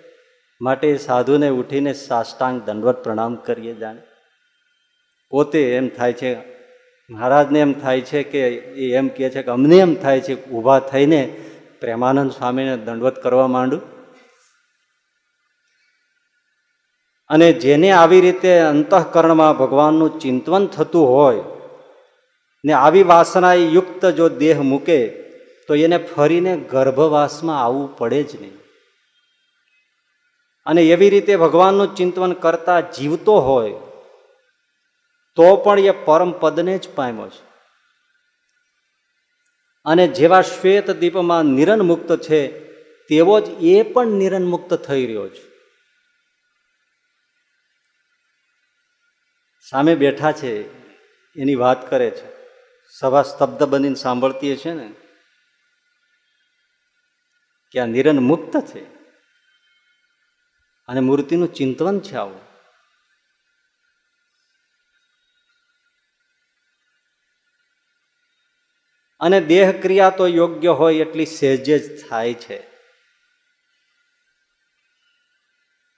માટે સાધુને ઉઠીને સાષ્ટાંગ દંડવત પ્રણામ કરીએ જાણે. પોતે એમ થાય છે મહારાજને એમ થાય છે કે એ એમ કહે છે કે અમને એમ થાય છે ઊભા થઈને પ્રેમાનંદ સ્વામીને દંડવત કરવા માંડું. અને જેને આવી રીતે અંતઃકરણમાં ભગવાનનું ચિંતન થતું હોય ને આવી વાસના યુક્ત જો દેહ મૂકે, તો એને ફરીને ગર્ભવાસમાં આવવું પડે જ નહીં. અને એવી રીતે ભગવાનનું ચિંતન કરતા જીવતો હોય તો પણ એ પરમ પદને જ પામ્યો છે. અને જેવા શ્વેત દીપમાં નિરનમુક્ત છે, તેવો જ એ પણ નિરનમુક્ત થઈ રહ્યો છે. સામે બેઠા છે, એની વાત કરે છે. સભા સ્તબ્ધ બનીને સાંભળતી છે ને, કે આ નિરન મુક્ત છે. અને મૂર્તિનું ચિંતન છે આવું. અને દેહ ક્રિયા તો યોગ્ય હોય એટલી સહેજ જ થાય છે.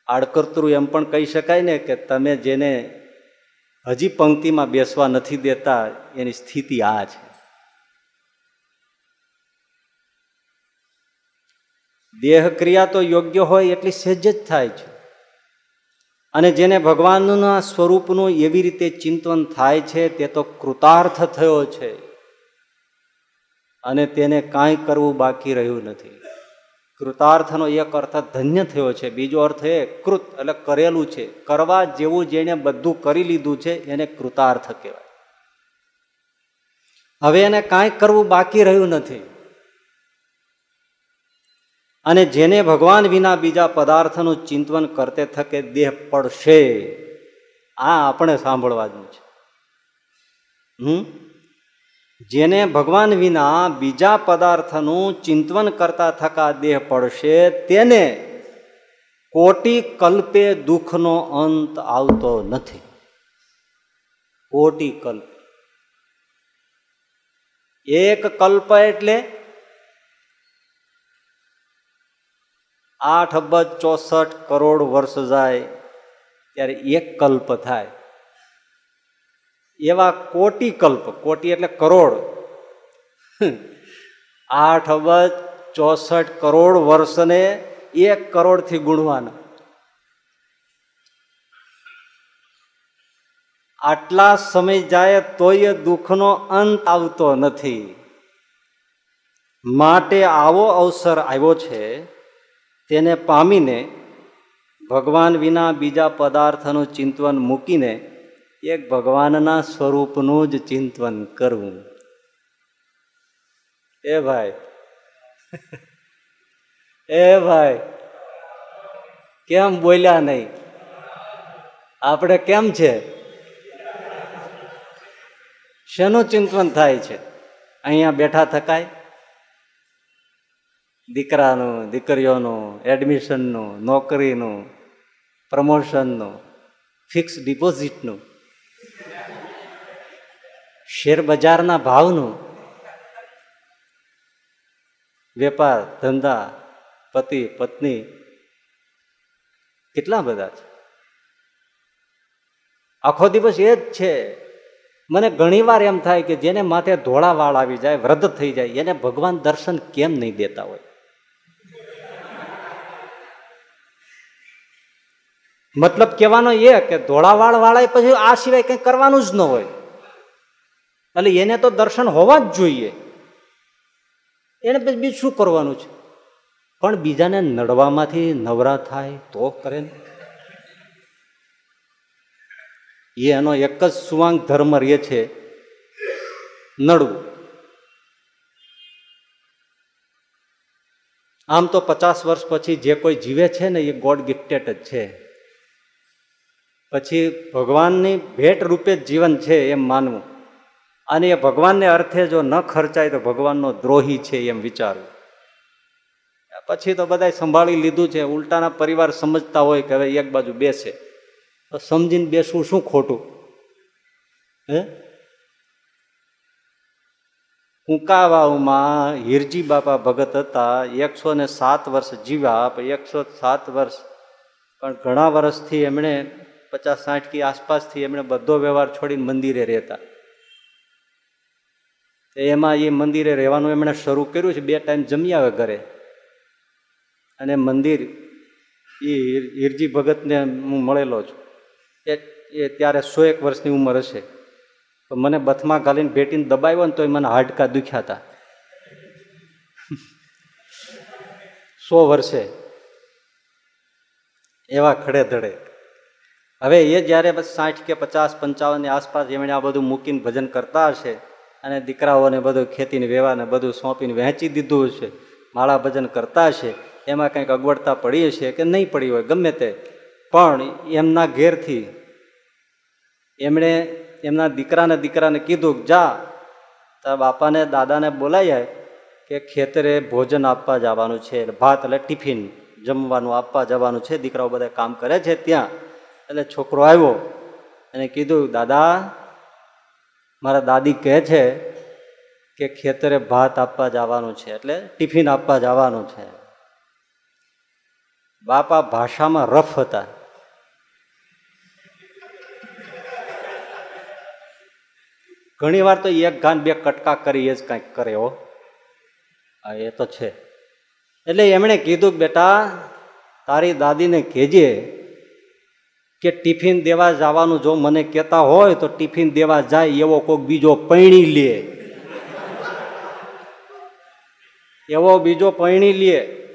આડકર્તૃ એમ પણ કહી શકાય ને કે તમે જેને હજી પંક્તિમાં બેસવા નથી દેતા, એની સ્થિતિ આ છે. દેહ ક્રિયા તો યોગ્ય હોય એટલી સહેજ જ થાય છે. અને જેને ભગવાનના સ્વરૂપનું એવી રીતે ચિંતન થાય છે, તે તો કૃતાર્થ થયો છે. અને તેને કાંઈ કરવું બાકી રહ્યું નથી. કૃતાર્થનો એક અર્થ ધન્ય થયો છે, બીજો અર્થ એ કૃત, એટલે કરેલું છે. કરવા જેવું જેણે બધું કરી લીધું છે, એને કૃતાર્થ કહેવાય. હવે એને કાંઈ કરવું બાકી રહ્યું નથી. અને જેને ભગવાન વિના બીજા પદાર્થનું ચિંતન કરતે થકે દેહ પડશે. આ આપણે સાંભળવાનું છે. હમ? જેને ભગવાન વિના બીજા પદાર્થનું ચિંતન કરતા થકા દેહ પડશે, તેને કોટી કલ્પે દુઃખનો અંત આવતો નથી. કોટી કલ્પ. એક કલ્પ એટલે આઠ અબજ ચોસઠ કરોડ વર્ષ જાય, ત્યારે એક કલ્પ થાય. એવા કોટી કલ્પ, કોટી એટલે કરોડ. આઠ અબજ ચોસઠ કરોડ વર્ષને એક કરોડથી ગુણવાના. આટલા સમય જાય તોય દુઃખનો અંત આવતો નથી. માટે આવો અવસર આવ્યો છે, તેને પામીને ભગવાન વિના બીજા પદાર્થનું ચિંતન મૂકીને એક ભગવાનના સ્વરૂપનું જ ચિંતન કરવું. એ ભાઈ. એ ભાઈ. કેમ બોલ્યા નહીં? આપણે કેમ છે? શેનું ચિંતન થાય છે? અહીંયા બેઠા થકાય? દીકરાનું, દીકરીઓનું, એડમિશનનું, નોકરીનું, પ્રમોશનનું, ફિક્સ ડિપોઝિટનું. શેર બજારના ભાવનું વેપાર, ધંધા, પતિ, પત્ની કેટલા બધા છે? આખો દિવસ એ જ છે. મને ઘણીવાર એમ થાય કે જેને માથે ધોળા વાળ આવી જાય, વૃદ્ધ થઈ જાય, એને ભગવાન દર્શન કેમ નહીં દેતા હોય? મતલબ કહેવાનો એ કે ધોળાવાળ વાળા પછી આ સિવાય કંઈ કરવાનું જ ન હોય. એટલે એને તો દર્શન હોવા જ જોઈએ. એને પછી બીજું શું કરવાનું છે? પણ બીજાને નડવામાંથી નવરા થાય તો કરે ને. એ એનો એક જ સુવાંગ ધર્મ રહે છે, નડવું. આમ તો પચાસ વર્ષ પછી જે કોઈ જીવે છે ને, એ ગોડ ગિફ્ટેડ જ છે. પછી ભગવાનની ભેટ રૂપે જ જીવન છે એમ માનવું. અને એ ભગવાનને અર્થે જો ન ખર્ચાય તો ભગવાનનો દ્રોહી છે એમ વિચારવું પછી તો બધાય સંભાળી લીધું છે. ઉલટાના પરિવાર સમજતા હોય કે હવે એક બાજુ બેસે. તો સમજીને બેસવું શું ખોટું? હે? કુંકાવાવમાં હિરજી બાપા ભગત હતા. એકસો ને સાત વર્ષ જીવ્યા. પણ એકસો સાત વર્ષ, પણ ઘણા વર્ષથી એમણે પચાસ સાઠ કી આસપાસથી એમણે બધો વ્યવહાર છોડીને મંદિરે રહેતા. એમાં એ મંદિરે રહેવાનું એમણે શરૂ કર્યું છે, બે ટાઈમ જમી આવે ઘરે. અને મંદિર એ હિરજી ભગતને હું મળેલો છું. એ એ ત્યારે સો એક વર્ષની ઉંમર હશે. તો મને બથમાં ઘાલીને ભેટીને દબાવ્યો ને તો મને હાડકા દુખ્યા હતા. સો વર્ષે. એવા ખડે ધડે. હવે એ જ્યારે સાઠ કે પચાસ, પંચાવનની આસપાસ એમણે આ બધું મૂકીને ભજન કરતા હશે અને દીકરાઓને બધું ખેતીને વેવાને બધું સોંપીને વહેંચી દીધું છે. માળા ભજન કરતા છે. એમાં કંઈક અગવડતા પડી હશે કે નહીં પડી હોય, ગમે તે. પણ એમના ઘેરથી એમણે એમના દીકરાને દીકરાને કીધું જા. તારા બાપાને, દાદાને બોલાય કે ખેતરે ભોજન આપવા જવાનું છે ભાત એટલે ટિફિન જમવાનું આપવા જવાનું છે. દીકરાઓ બધા કામ કરે છે ત્યાં. એટલે છોકરો આવ્યો અને કીધું, દાદા મારા દાદી કહે છે કે ખેતરે ભાત આપવા જવાનું છે એટલે ટિફિન આપવા જવાનું છે. બાપા ભાષામાં રફ હતા. ઘણી વાર તો એક ગાન બે કટકા કરી એ જ કાંઈક કરે હો. એ તો છે. એટલે એમણે કીધું બેટા, તારી દાદીને કહેજે કે ટિફિન દેવા જવાનું જો મને કહેતા હોય તો ટિફિન દેવા જાય એવો કોઈક બીજો પૈણી લે. એવો બીજો પૈણી લે.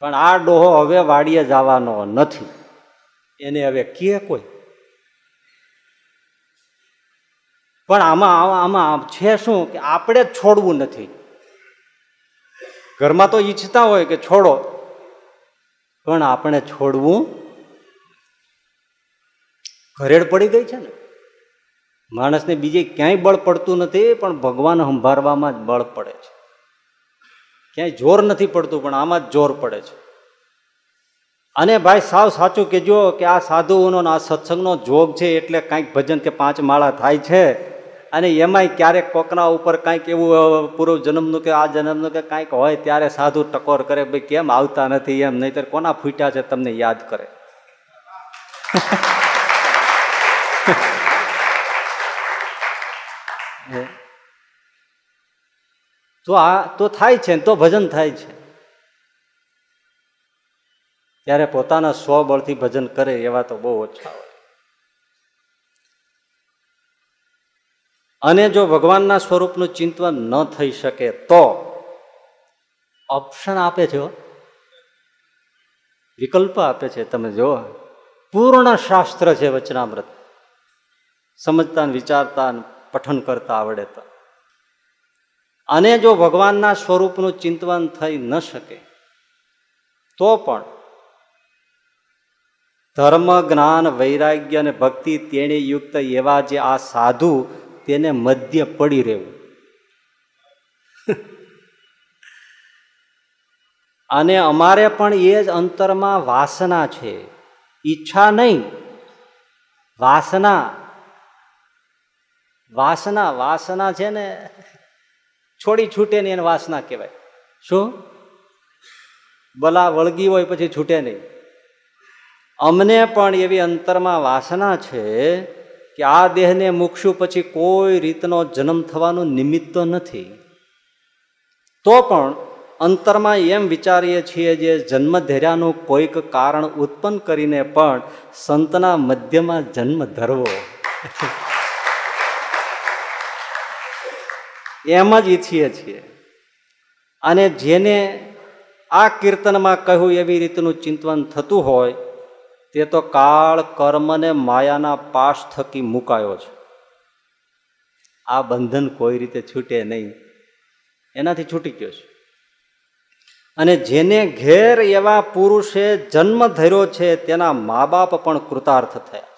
પણ આ ડોહો હવે વાડીએ જવાનો નથી. એને હવે કે કોઈ? પણ આમાં આમાં છે શું કે આપણે જ છોડવું નથી. ઘરમાં તો ઈચ્છતા હોય કે છોડો. પણ આપણે છોડવું ઘરેડ પડી ગઈ છે ને? માણસને બીજે ક્યાંય બળ પડતું નથી, પણ ભગવાન સંભાળવામાં જ બળ પડે છે. ક્યાંય જોર નથી પડતું, પણ આમાં જ જોર પડે છે. અને ભાઈ, સાવ સાચું કહેજો કે આ સાધુઓનો આ સત્સંગનો જોગ છે, એટલે કાંઈક ભજન કે પાંચ માળા થાય છે, અને એમાંય ક્યારેક કોકના ઉપર કાંઈક એવું પૂર્વ જન્મનું કે આ જન્મનું કે કાંઈક હોય, ત્યારે સાધુ ટકોર કરે, ભાઈ, કેમ આવતા નથી? એમ, નહીતર કોના ફૂટ્યા છે, તમને યાદ કરે? તો આ તો થાય છે તો ભજન થાય છે. ત્યારે પોતાના સ્વબળથી ભજન કરે એવા તો બહુ ઓછા હોય. અને જો ભગવાનના સ્વરૂપનું ચિંતન ન થઈ શકે તો ઓપ્શન આપે છે વિકલ્પ આપે છે. તમે જો, પૂર્ણ શાસ્ત્ર છે વચનામૃત. સમજતા વિચારતા પઠન કરતા આવડે તો. અને જો ભગવાનના સ્વરૂપનું ચિંતન થઈ ન શકે, તો પણ ધર્મ, જ્ઞાન, વૈરાગ્ય અને ભક્તિ તેણે યુક્ત એવા જે આ સાધુ તેને મધ્ય પડી રહેવું. અને અમારે પણ એ જ અંતરમાં વાસના છે. ઈચ્છા નહીં. વાસના. વાસના વાસના છે ને છોડી છૂટે નહીં એને વાસના કહેવાય. શું? બલા વળગી હોય પછી છૂટે નહીં. અમને પણ એવી અંતરમાં વાસના છે કે આ દેહને મૂકશું પછી કોઈ રીતનો જન્મ થવાનું નિમિત્ત નથી. તો પણ અંતરમાં એમ વિચારીએ છીએ જે જન્મ ધર્યાનું કોઈક કારણ ઉત્પન્ન કરીને પણ સંતના મધ્યમાં જન્મ ધરવો. એમ જ ઈચ્છીએ છીએ. અને જેને આ કીર્તનમાં કહ્યું એવી રીતનું ચિંતન થતું હોય, તે તો કાળ કર્મને માયાના પાશ થકી મુકાયો છે. આ બંધન કોઈ રીતે છૂટે નહીં. એનાથી છૂટી ગયો છે. અને જેને ઘેર એવા પુરુષે જન્મ ધર્યો છે, તેના મા બાપ પણ કૃતાર્થ થયા.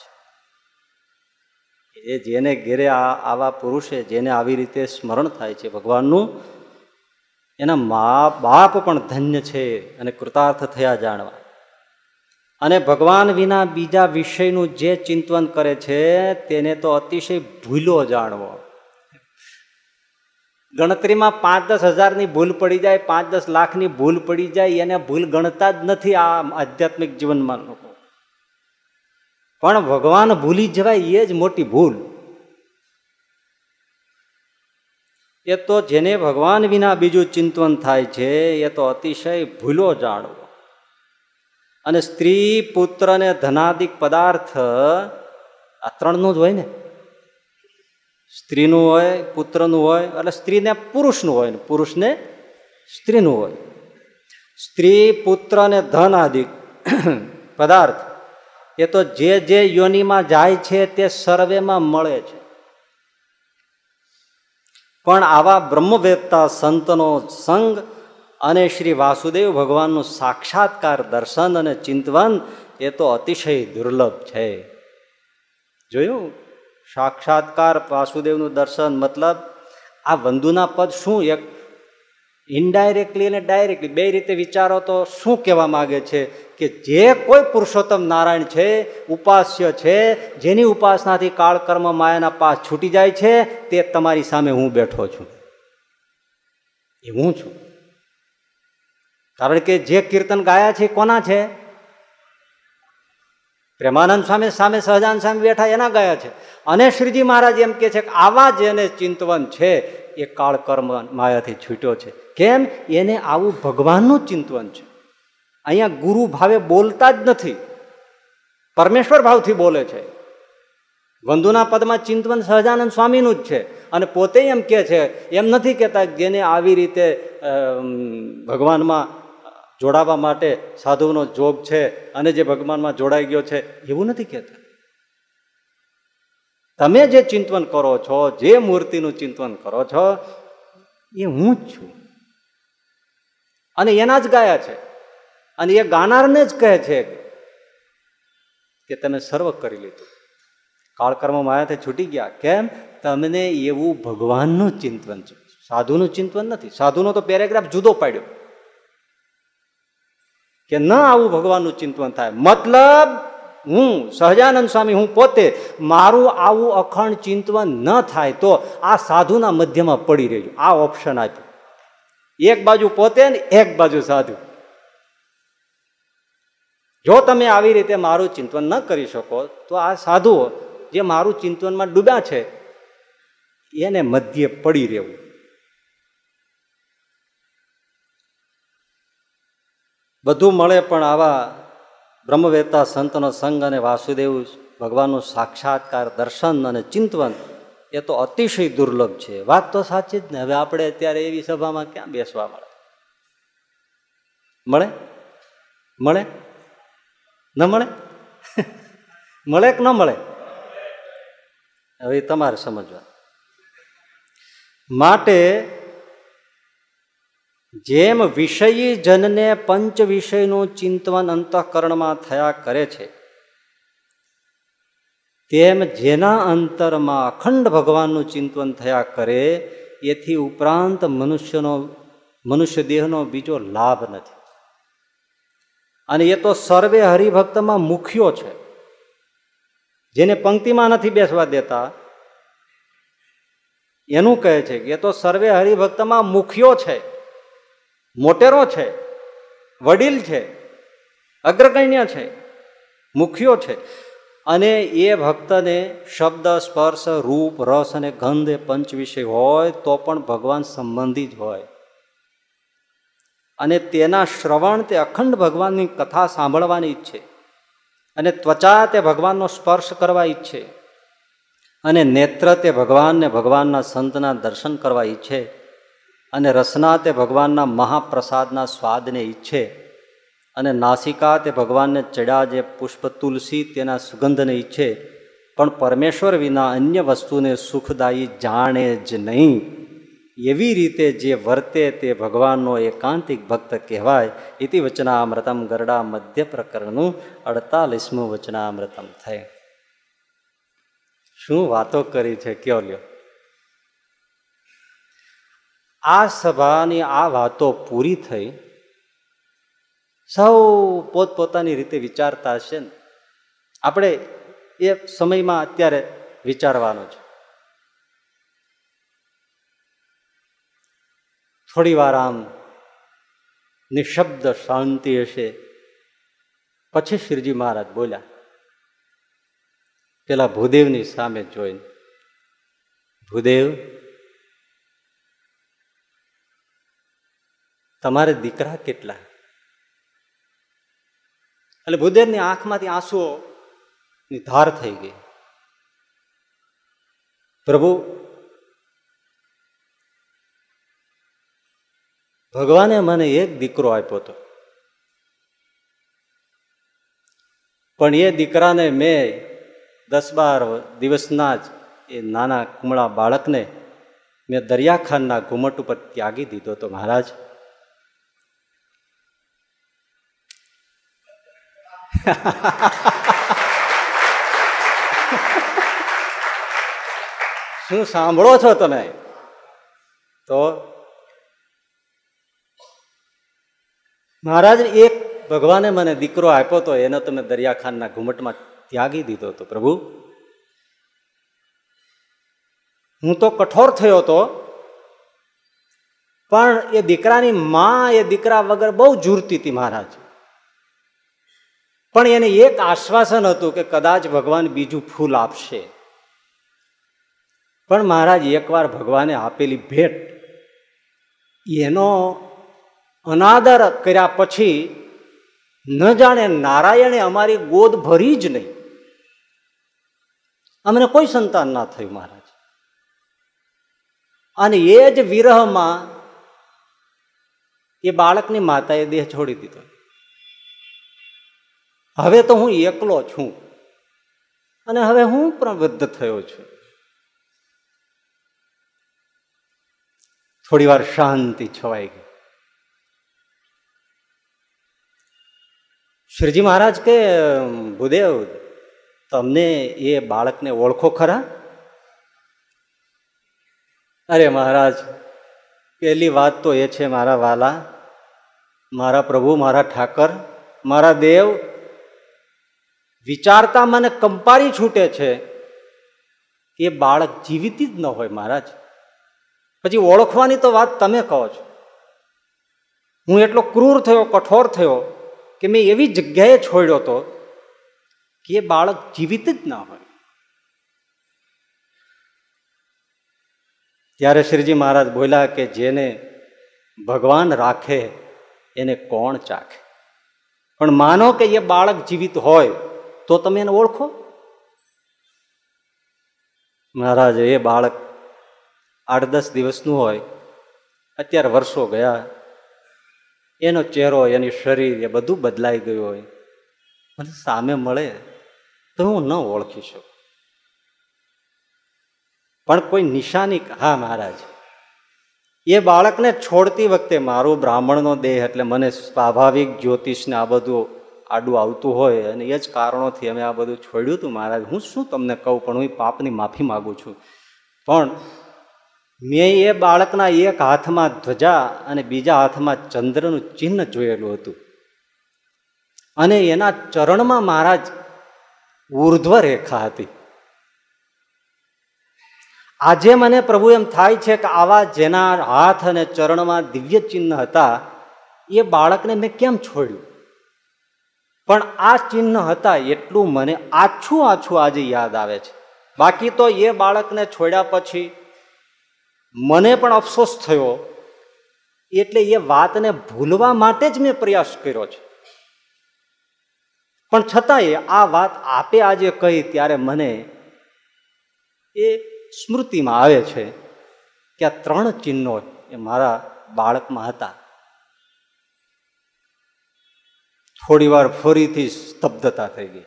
એ જેને ઘેરે આવા પુરુષે જેને આવી રીતે સ્મરણ થાય છે ભગવાનનું, એના મા, બાપ પણ ધન્ય છે અને કૃતાર્થ થયા જાણવા. અને ભગવાન વિના બીજા વિષયનું જે ચિંતન કરે છે, તેને તો અતિશય ભૂલો જાણવો. ગણતરીમાં પાંચ દસ હજારની ભૂલ પડી જાય પાંચ દસ લાખની ભૂલ પડી જાય, એને ભૂલ ગણતા જ નથી આ આધ્યાત્મિક જીવનમાં લોકો. પણ ભગવાન ભૂલી જવાય એ જ મોટી ભૂલ. એ તો જેને ભગવાન વિના બીજું ચિંતન થાય છે, એ તો અતિશય ભૂલો જાણવો. અને સ્ત્રી, પુત્ર ને ધનાદિક પદાર્થ આ ત્રણનું જ હોય ને. સ્ત્રીનું હોય, પુત્રનું હોય, એટલે સ્ત્રીને પુરુષનું હોય ને, પુરુષને સ્ત્રીનું હોય. સ્ત્રી, પુત્ર ને ધન પદાર્થ એ તો જે જે યોનિમાં જાય છે તે સર્વેમાં મળે છે. પણ આવા બ્રહ્મવેત્તા સંતનો સંગ અને શ્રી વાસુદેવ ભગવાનનું સાક્ષાત્કાર, દર્શન અને ચિંતવન એ તો અતિશય દુર્લભ છે. જોયું? સાક્ષાત્કાર, વાસુદેવનું દર્શન મતલબ આ વંદુના પદ શું? એક ઇનડાયરેક્ટલી અને ડાયરેક્ટલી બે રીતે વિચારો તો શું કહેવા માગે છે કે જે કોઈ પુરુષોત્તમ નારાયણ છે, ઉપાસ્ય છે, જેની ઉપાસનાથી કાળકર્મ માયાના પાસ છૂટી જાય છે, તે તમારી સામે હું બેઠો છું. એ હું છું. કારણ કે જે કીર્તન ગાયા છે કોના છે? પ્રેમાનંદ સ્વામી સામે સહજાન સ્વામી બેઠા એના ગયા છે. અને શ્રીજી મહારાજ એમ કે છે કે આવા જેને ચિંતવન છે, એ કાળ કર્મ માયાથી છૂટ્યો છે. કેમ? એને આવું ભગવાનનું ચિંતવન છે. અહીંયા ગુરુ ભાવે બોલતા જ નથી. પરમેશ્વર ભાવથી બોલે છે. વંદુના પદમાં ચિંતવન સહજાનંદ સ્વામીનું જ છે. અને પોતે એમ કે છે, એમ નથી કહેતા જેને આવી રીતે ભગવાનમાં જોડાવા માટે સાધુનો જોગ છે અને જે ભગવાનમાં જોડાઈ ગયો છે, એવું નથી કહેતા. તમે જે ચિંતવન કરો છો, જે મૂર્તિનું ચિંતવન કરો છો, એ હું જ છું. અને એના જ ગાયા છે. અને એ ગાનારને જ કહે છે કે તમે સર્વ કરી લીધું. કાળકર્મ માયાથી છૂટી ગયા. કેમ? તમને એવું ભગવાનનું ચિંતવન છે. સાધુનું ચિંતવન નથી. સાધુનો તો પેરેગ્રાફ જુદો પાડ્યો. કે ન આવું ભગવાનનું ચિંતવન થાય. મતલબ હું સહજાનંદ સ્વામી, હું પોતે મારું આવું અખંડ ચિંતવન ન થાય તો આ સાધુના મધ્યમાં પડી રહ્યું આ ઓપ્શન આપ્યું. એક બાજુ પોતે ને એક બાજુ સાધુ. જો તમે આવી રીતે મારું ચિંતન ન કરી શકો, તો આ સાધુઓ જે મારું ચિંતનમાં ડૂબ્યા છે, એને મધ્ય પડી રહેવું. બધું મળે પણ આવા બ્રહ્મવેતા સંતનો સંગ અને વાસુદેવ ભગવાનનું સાક્ષાત્કાર, દર્શન અને ચિંતવન એ તો અતિશય દુર્લભ છે. વાત તો સાચી જ ને. હવે આપણે અત્યારે એવી સભામાં ક્યાં બેસવા મળે? મળે? મળે? ન મળે? મળે કે ન મળે? હવે તમારે સમજવા માટે જેમ વિષયી જનને પંચ વિષયનું ચિંતવન અંતઃકરણમાં થયા કરે છે તેમ જેના અંતરમાં અખંડ ભગવાનનું ચિંતન થયા કરે, એથી ઉપરાંત મનુષ્યનો મનુષ્ય દેહનો બીજો લાભ નથી. અને એ તો સર્વે હરિભક્તમાં મુખ્યો છે. જેને પંક્તિમાં નથી બેસવા દેતા, એનું કહે છે કે એ તો સર્વે હરિભક્તમાં મુખ્યો છે, મોટેરો છે, વડીલ છે, અગ્રગણ્ય છે, મુખ્યો છે. અને એ ભક્તને શબ્દ, સ્પર્શ, રૂપ, રસ અને ગંધ એ પંચ વિષય હોય તો પણ ભગવાન સંબંધી જ હોય. અને તેના શ્રવણ તે અખંડ ભગવાનની કથા સાંભળવાની ઈચ્છે. અને ત્વચા તે ભગવાનનો સ્પર્શ કરવા ઈચ્છે. અને નેત્ર તે ભગવાનને ભગવાનના સંતના દર્શન કરવા ઈચ્છે. અને રસના તે ભગવાનના મહાપ્રસાદના સ્વાદને ઈચ્છે. અને નાસિકા તે ભગવાનને ચડ્યા જે પુષ્પ તુલસી તેના સુગંધને ઈચ્છે, પણ પરમેશ્વર વિના અન્ય વસ્તુને સુખદાયી જાણે જ નહીં. એવી રીતે જે વર્તે તે ભગવાનનો એકાંતિક ભક્ત કહેવાય ઇતિ વચનામૃતમ ગરડા મધ્ય પ્રકરણનું અડતાલીસમું વચનામૃતમ થાય. શું વાતો કરી છે? કયો લ્યો. આ સભાની આ વાતો પૂરી થઈ સૌ પોતપોતાની રીતે વિચારતા હશે ને? આપણે એ સમયમાં અત્યારે વિચારવાનું છે. થોડી વાર આમ નિશબ્દ શાંતિ હશે. પછી શ્રીજી મહારાજ બોલ્યા, પેલા ભૂદેવની સામે જોઈને, ભૂદેવ, તમારે દીકરા કેટલા? એટલે ભૂદેવની આંખમાંથી આંસુઓ ની ધાર થઈ ગઈ. પ્રભુ, ભગવાને મને એક દીકરો આપ્યો હતો. પણ એ દીકરાને મેં દસ બાર દિવસના જ એ નાના કુમળા બાળકને મેં દરિયાખાનના ઘુમટ ઉપર ત્યાગી દીધો તો મહારાજ. શું સાંભળો છો તમે? તો મહારાજ, એક ભગવાને મને દીકરો આપ્યો તો એનો તમે દરિયાખાનના ઘુમટમાં ત્યાગી દીધો હતો, પ્રભુ. હું તો કઠોર થયો હતો, પણ એ દીકરાની માં એ દીકરા વગર બહુ જૂરતી હતી મહારાજ. પણ એને એક આશ્વાસન હતું કે કદાચ ભગવાન બીજું ફૂલ આપશે. પણ મહારાજ એકવાર ભગવાને આપેલી ભેટ એનો અનાદર કર્યા પછી ન જાણે નારાયણે અમારી ગોદ ભરી જ નહીં. અમને કોઈ સંતાન ના થયું મહારાજ. અને એ જ વિરહમાં એ બાળકની માતાએ દેહ છોડી દીધો. હવે તો હું એકલો છું. અને હવે હું પ્રબદ્ધ થયો છું. થોડી વાર શાંતિ છવાઈ ગઈ. શ્રીજી મહારાજ કે, ભૂદેવ, તમને એ બાળકને ઓળખો ખરા? અરે મહારાજ, પહેલી વાત તો એ છે મારા વાલા. મારા પ્રભુ, મારા ઠાકર, મારા દેવ વિચારતા મને કંપારી છૂટે છે એ બાળક જીવિત જ ન હોય મહારાજ. પછી ઓળખવાની તો વાત તમે કહો છો. હું એટલો ક્રૂર થયો, કઠોર થયો કે મેં એવી જગ્યાએ છોડ્યો હતો કે એ બાળક જીવિત જ ના હોય. ત્યારે શ્રીજી મહારાજ બોલ્યા કે જેને ભગવાન રાખે એને કોણ ચાખે? પણ માનો કે એ બાળક જીવિત હોય તો તમે એને ઓળખો? મહારાજ, એ બાળક આઠ દસ દિવસનું હોય, અત્યારે વર્ષો ગયા, એનો ચહેરો, એની શરીર, એ બધું બદલાઈ ગયું હોય. મને સામે મળે તો હું ન ઓળખી શકું. પણ કોઈ નિશાની હા, મહારાજ. એ બાળકને છોડતી વખતે મારું બ્રાહ્મણનો દેહ, એટલે મને સ્વાભાવિક જ્યોતિષને આ બધું આડું આવતું હોય અને એ જ કારણોથી અમે આ બધું છોડ્યું હતું મહારાજ. હું શું તમને કહું, પણ હું પાપની માફી માગું છું. પણ મેં એ બાળકના એક હાથમાં ધ્વજા અને બીજા હાથમાં ચંદ્રનું ચિહ્ન જોયેલું હતું. અને એના ચરણમાં મહારાજ ઉર્ધ્વ રેખા હતી. આજે મને પ્રભુ એમ થાય છે કે આવા જેના હાથ અને ચરણમાં દિવ્ય ચિહ્ન હતા, એ બાળકને મેં કેમ છોડ્યું? પણ આ ચિહ્ન હતા એટલું મને આછું આછું આજે યાદ આવે છે. બાકી તો એ બાળકને છોડ્યા પછી મને પણ અફસોસ થયો, એટલે એ વાતને ભૂલવા માટે જ મેં પ્રયાસ કર્યો છે. પણ છતાંય આ વાત આપે આજે કહી ત્યારે મને એ સ્મૃતિમાં આવે છે કે આ ત્રણ ચિહ્નો એ મારા બાળકમાં હતા. થોડી વાર ફરીથી સ્તબ્ધતા થઈ ગઈ.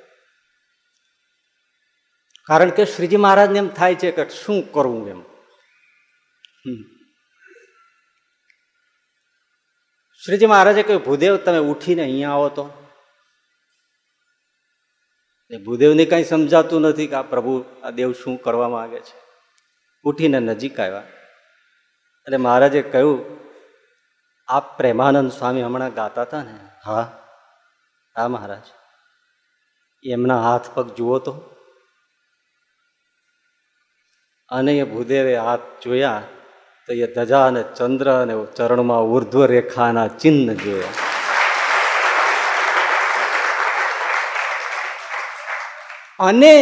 કારણ કે શ્રીજી મહારાજને એમ થાય છે કે શું કરવું એમ? શ્રીજી મહારાજે કહ્યું, ભૂદેવ, તમે ઉઠીને અહીંયા આવો તો. એ ભૂદેવને કાંઈ સમજાતું નથી કે આ પ્રભુ, આ દેવ શું કરવા માંગે છે. ઉઠીને નજીક આવ્યા. અને મહારાજે કહ્યું, આપ પ્રેમાનંદ સ્વામી હમણાં ગાતા હતા ને? હા. હા, મહારાજ. એમના હાથ પગ જુઓ તો. અને એ ભૂદેવે હાથ જોયા તો એ ધજા અને ચંદ્ર અને ચરણમાં ઉર્ધ્વ રેખાના ચિહ્ન જોયા. અને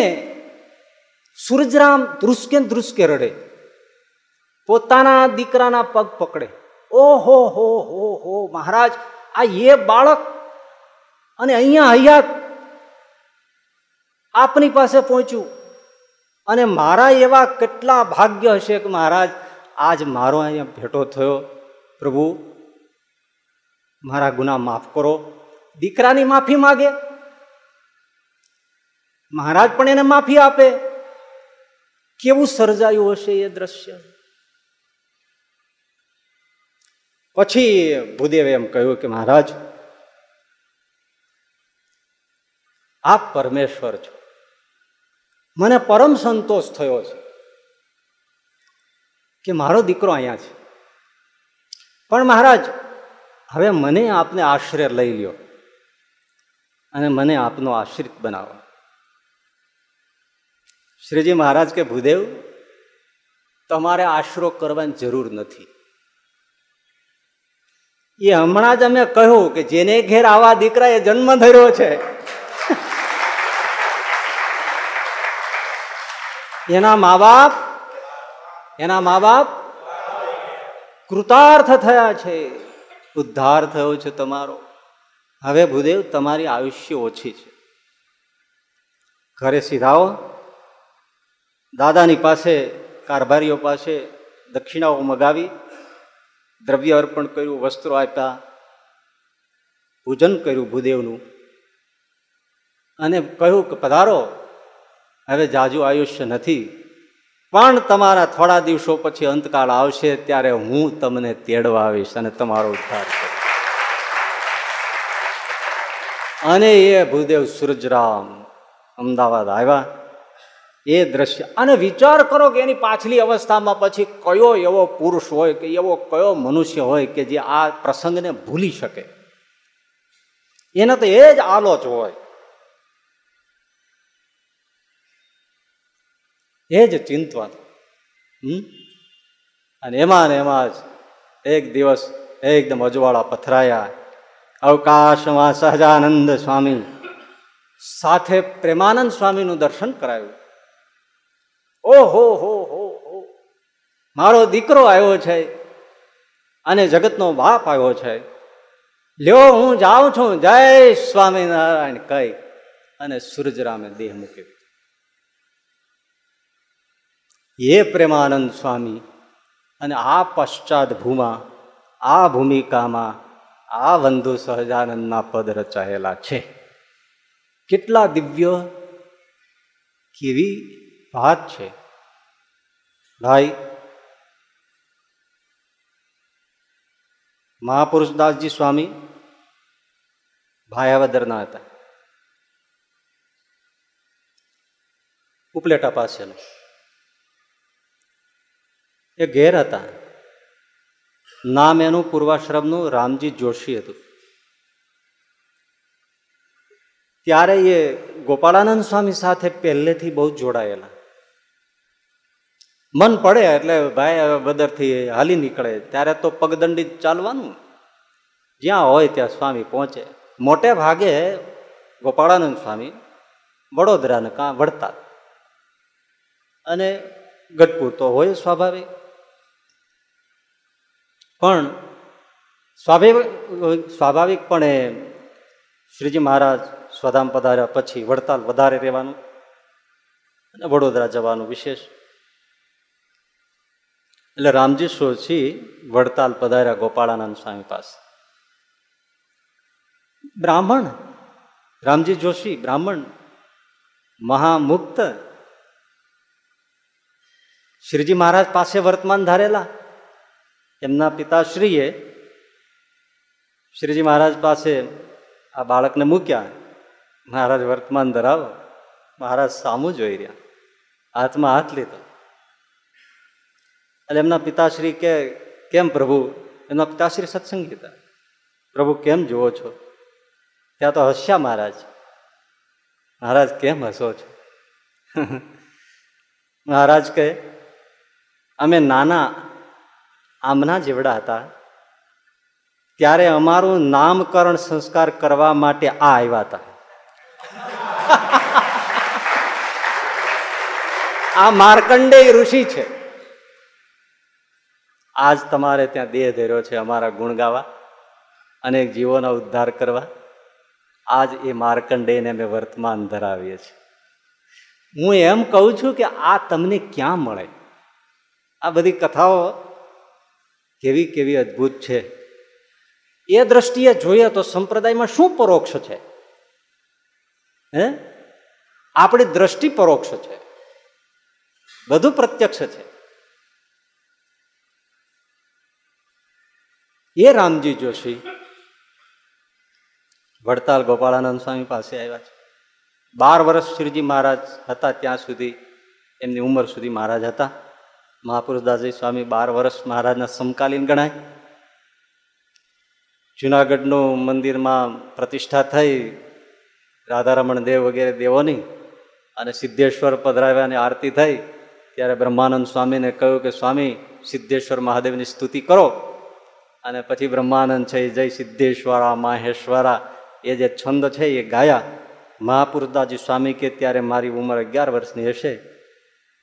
સૂરજરામ ધ્રુસકે ધ્રુસકે રડે. પોતાના દીકરાના પગ પકડે. ઓહો, હો હો હો, મહારાજ, આ એ બાળક અને અહીંયા હયાત આપની પાસે પહોંચ્યું. અને મારા એવા કેટલા ભાગ્ય હશે કે મહારાજ, આજ મારો અહીંયા ભેટો થયો. પ્રભુ, મારા ગુના માફ કરો. દીકરાની માફી માગે. મહારાજ પણ એને માફી આપે. કેવું સર્જાયું હશે એ દ્રશ્ય? પછી ભૂદેવે એમ કહ્યું કે મહારાજ આપ પરમેશ્વર છો. મને પરમ સંતોષ થયો છે કે મારો દીકરો અહીંયા છે. પણ મહારાજ, હવે મને આપને આશ્રય લઈ લ્યો અને મને આપનો આશ્રિત બનાવો. શ્રીજી મહારાજ કે, ભૂદેવ, તમારે આશરો કરવાની જરૂર નથી. એ હમણાં જ અમે કહ્યું કે જેને ઘેર આવા દીકરાએ જન્મ ધર્યો છે એના મા બાપ એના મા બાપ કૃતાર્થ થયા છે. ઉદ્ધાર થયો છે તમારો. હવે ભૂદેવ, તમારી આયુષ્ય ઓછી છે. ઘરે સીધાઓ દાદાની પાસે, કારભારીઓ પાસે દક્ષિણાઓ મગાવી, દ્રવ્ય અર્પણ કર્યું, વસ્ત્રો આપ્યા, પૂજન કર્યું ભૂદેવનું. અને કહ્યું કે, પધારો. હવે જાજુ આયુષ્ય નથી. પણ તમારા થોડા દિવસો પછી અંતકાળ આવશે ત્યારે હું તમને તેડવા આવીશ અને તમારો ઉદ્ધાર અને એ ભૂદેવ સૂરજરામ અમદાવાદ આવ્યા. એ દ્રશ્ય, અને વિચાર કરો કે એની પાછલી અવસ્થામાં પછી કયો એવો પુરુષ હોય કે એવો કયો મનુષ્ય હોય કે જે આ પ્રસંગને ભૂલી શકે. એને તો એ જ આલોચ હોય. એ જ ચિંતવા હમ? અને એમાં ને એમાં જ એક દિવસ એકદમ અજવાળા પથરાયા. અવકાશમાં સહજાનંદ સ્વામી સાથે પ્રેમાનંદ સ્વામીનું દર્શન કરાયું. ઓહો, હો હો હો. મારો દીકરો આવ્યો છે અને જગતનો બાપ આવ્યો છે. લ્યો, હું જાઉં છું. જય સ્વામિનારાયણ, કહી અને સૂરજરામે દેહ મૂક્યો. એ પ્રેમાનંદ સ્વામી અને આ પશ્ચાત ભૂમા, આ ભૂમિકામાં આ બંધુ સહજાનંદના પદ રચાયેલા છે. કેટલા દિવ્ય, કેવી વાત છે. ભાઈ, મહાપુરુષદાસજી સ્વામી, ભાયાવદરના હતા. ઉપલેટા પાસેનું એ ઘેર હતા. નામ એનું પૂર્વાશ્રમનું રામજી જોશી હતું. ત્યારે એ ગોપાળાનંદ સ્વામી સાથે પહેલેથી બહુ જોડાયેલા. મન પડે એટલે ભાઈ બદરથી હાલી નીકળે. ત્યારે તો પગદંડી ચાલવાનું. જ્યાં હોય ત્યાં સ્વામી પહોંચે. મોટે ભાગે ગોપાળાનંદ સ્વામી વડોદરાને કાં વડતા અને ગઢપુર તો હોય સ્વાભાવિક. પણ સ્વાભાવિક સ્વાભાવિકપણે શ્રીજી મહારાજ સ્વધામ પધાર્યા પછી વડતાલ વધારે રહેવાનું અને વડોદરા જવાનું વિશેષ. એટલે રામજી સોછી વડતાલ પધાર્યા ગોપાળાનંદ સ્વામી પાસે. બ્રાહ્મણ, રામજી જોશી, બ્રાહ્મણ, મહામુક્ત, શ્રીજી મહારાજ પાસે વર્તમાન ધારેલા એમના પિતાશ્રીએ શ્રીજી મહારાજ પાસે આ બાળકને મૂક્યા. મહારાજ વર્તમાન ધરાવો. મહારાજ સામું જોઈ રહ્યા. હાથમાં હાથ લીધો. એટલે એમના પિતાશ્રી કે, કેમ પ્રભુ? એમના પિતાશ્રી સત્સંગી હતા. પ્રભુ, કેમ જુઓ છો? ત્યાં તો હસ્યા મહારાજ. મહારાજ, કેમ હસો છો? મહારાજ કહે, અમે નાના આમના જેવડા હતા. ત્યારે અમારું નામકરણ સંસ્કાર કરવા માટે આ આવ્યા હતા. આ માર્કંડેય ઋષિ છે. આજ તમારે ત્યાં દેહ ધર્યો છે અમારા ગુણ ગાવા અનેક જીવોનો ઉદ્ધાર કરવા. આજ એ માર્કંડેયને અમે વર્તમાન ધરાવીએ છીએ. હું એમ કહું છું કે આ તમને ક્યાં મળે? આ બધી કથાઓ કેવી કેવી અદ્ભુત છે. એ દ્રષ્ટિએ જોઈએ તો સંપ્રદાયમાં શું પરોક્ષ છે? હે? આપણી દ્રષ્ટિ પરોક્ષ છે. બધું પ્રત્યક્ષ છે. એ રામજી જોશી વડતાલ ગોપાળાનંદ સ્વામી પાસે આવ્યા છે. બાર વર્ષ શ્રીજી મહારાજ હતા ત્યાં સુધી, એમની ઉંમર સુધી મહારાજ હતા. મહાપુરુષદાસજી સ્વામી બાર વર્ષ મહારાજના સમકાલીન ગણાય. જુનાગઢનું મંદિરમાં પ્રતિષ્ઠા થઈ રાધારમણ દેવ વગેરે દેવોની અને સિદ્ધેશ્વર પધરાવ્યાની આરતી થઈ, ત્યારે બ્રહ્માનંદ સ્વામીને કહ્યું કે, સ્વામી, સિદ્ધેશ્વર મહાદેવની સ્તુતિ કરો. અને પછી બ્રહ્માનંદ છે, જય સિદ્ધેશ્વરા માહેશ્વરા. એ જે છંદ છે, એ ગાયા. મહાપુરદાજી સ્વામી કે, ત્યારે મારી ઉંમર અગિયાર વર્ષની હશે.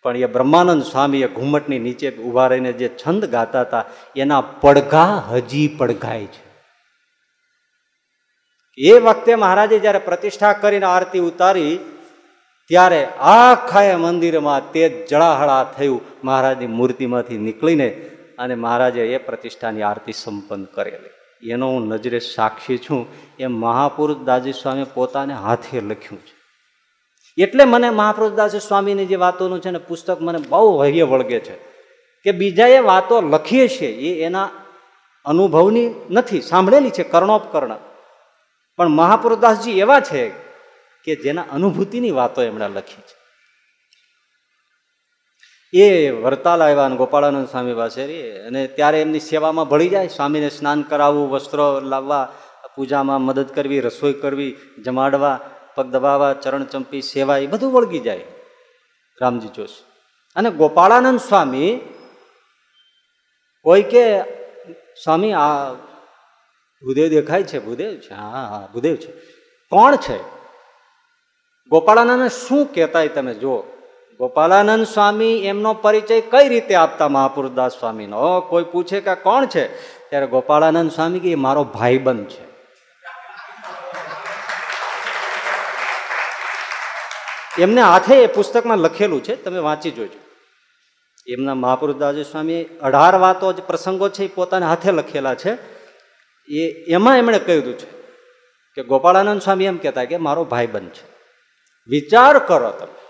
પણ એ બ્રહ્માનંદ સ્વામી એ ઘુમટની નીચે ઊભા રહીને જે છંદ ગાતા હતા, એના પડઘા હજી પડઘાય છે. એ વખતે મહારાજે જ્યારે પ્રતિષ્ઠા કરીને આરતી ઉતારી, ત્યારે આખા મંદિરમાં તે જળાહળા થયું. મહારાજની મૂર્તિમાંથી નીકળીને અને મહારાજે એ પ્રતિષ્ઠાની આરતી સંપન્ન કરેલી. એનો હું નજરે સાક્ષી છું. એ મહાપુરુષ દાજી સ્વામી પોતાને હાથે લખ્યું છે. એટલે મને મહાપ્રભુદાસ સ્વામીની જે વાતોનું છે ને પુસ્તક મને બહુ હૈય વળગે છે કે બીજાએ વાતો લખીએ છીએ, એ એના અનુભવની નથી, સાંભળેલી છે કર્ણોપકર્ણ. પણ મહાપુરુષદાસજી એવા છે કે જેના અનુભૂતિની વાતો એમણે લખી છે. એ વરતાલ આવ્યા ગોપાળાનંદ સ્વામી પાસે અને ત્યારે એમની સેવામાં ભળી જાય, સ્વામીને સ્નાન કરાવવું, વસ્ત્રો લાવવા, પૂજામાં મદદ કરવી, રસોઈ કરવી, જમાડવા પગ દબાવવા ચરણ ચંપી સેવા એ બધું વળગી જાય. રામજી જોશી. અને ગોપાળાનંદ સ્વામી કોઈ કે, સ્વામી, આ ભૂદેવ દેખાય છે, ભૂદેવ છે? હા હા ભૂદેવ છે. કોણ છે? ગોપાળાનંદ શું કહેતા તમે? જો ગોપાલાનંદ સ્વામી એમનો પરિચય કઈ રીતે આપતા મહાપુરુષદાસ સ્વામીનો? કોઈ પૂછે કે કોણ છે? ત્યારે ગોપાળાનંદ સ્વામી કે મારો ભાઈબંધ છે. એમને હાથે એ પુસ્તકમાં લખેલું છે, તમે વાંચી જોજો. એમના મહાપુરુષદાસજી સ્વામી અઢાર વાતો જે પ્રસંગો છે એ પોતાના હાથે લખેલા છે. એ, એમાં એમણે કહ્યું છે કે ગોપાળાનંદ સ્વામી એમ કહેતા કે મારો ભાઈબંધ છે. વિચાર કરો તમે.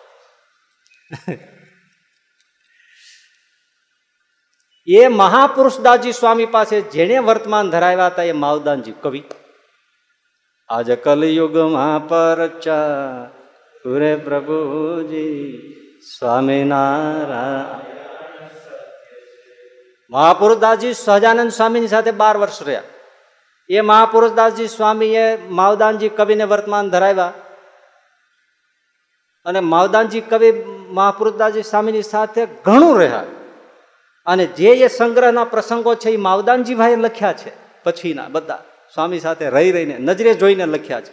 એ મહાપુરુષદાસજી સ્વામી પાસે જેને વર્તમાન ધરાવ્યા હતા એ માવદાનજી કવિ. આજ કલયુગમાં પરચા રે પ્રભુજી સ્વામિનારાયણ મહાપુરુષદાસજી સહજાનંદ સ્વામીની સાથે બાર વર્ષ રહ્યા એ મહાપુરુષદાસજી સ્વામીએ માવદાનજી કવિને વર્તમાન ધરાવ્યા અને માવદાનજી કવિ મહાપુરુષદાસજી સ્વામીની સાથે ઘણું રહ્યા. અને જે એ સંગ્રહના પ્રસંગો છે એ માવદાનજીભાઈએ લખ્યા છે, પછીના બધા. સ્વામી સાથે રહી રહીને નજરે જોઈને લખ્યા છે.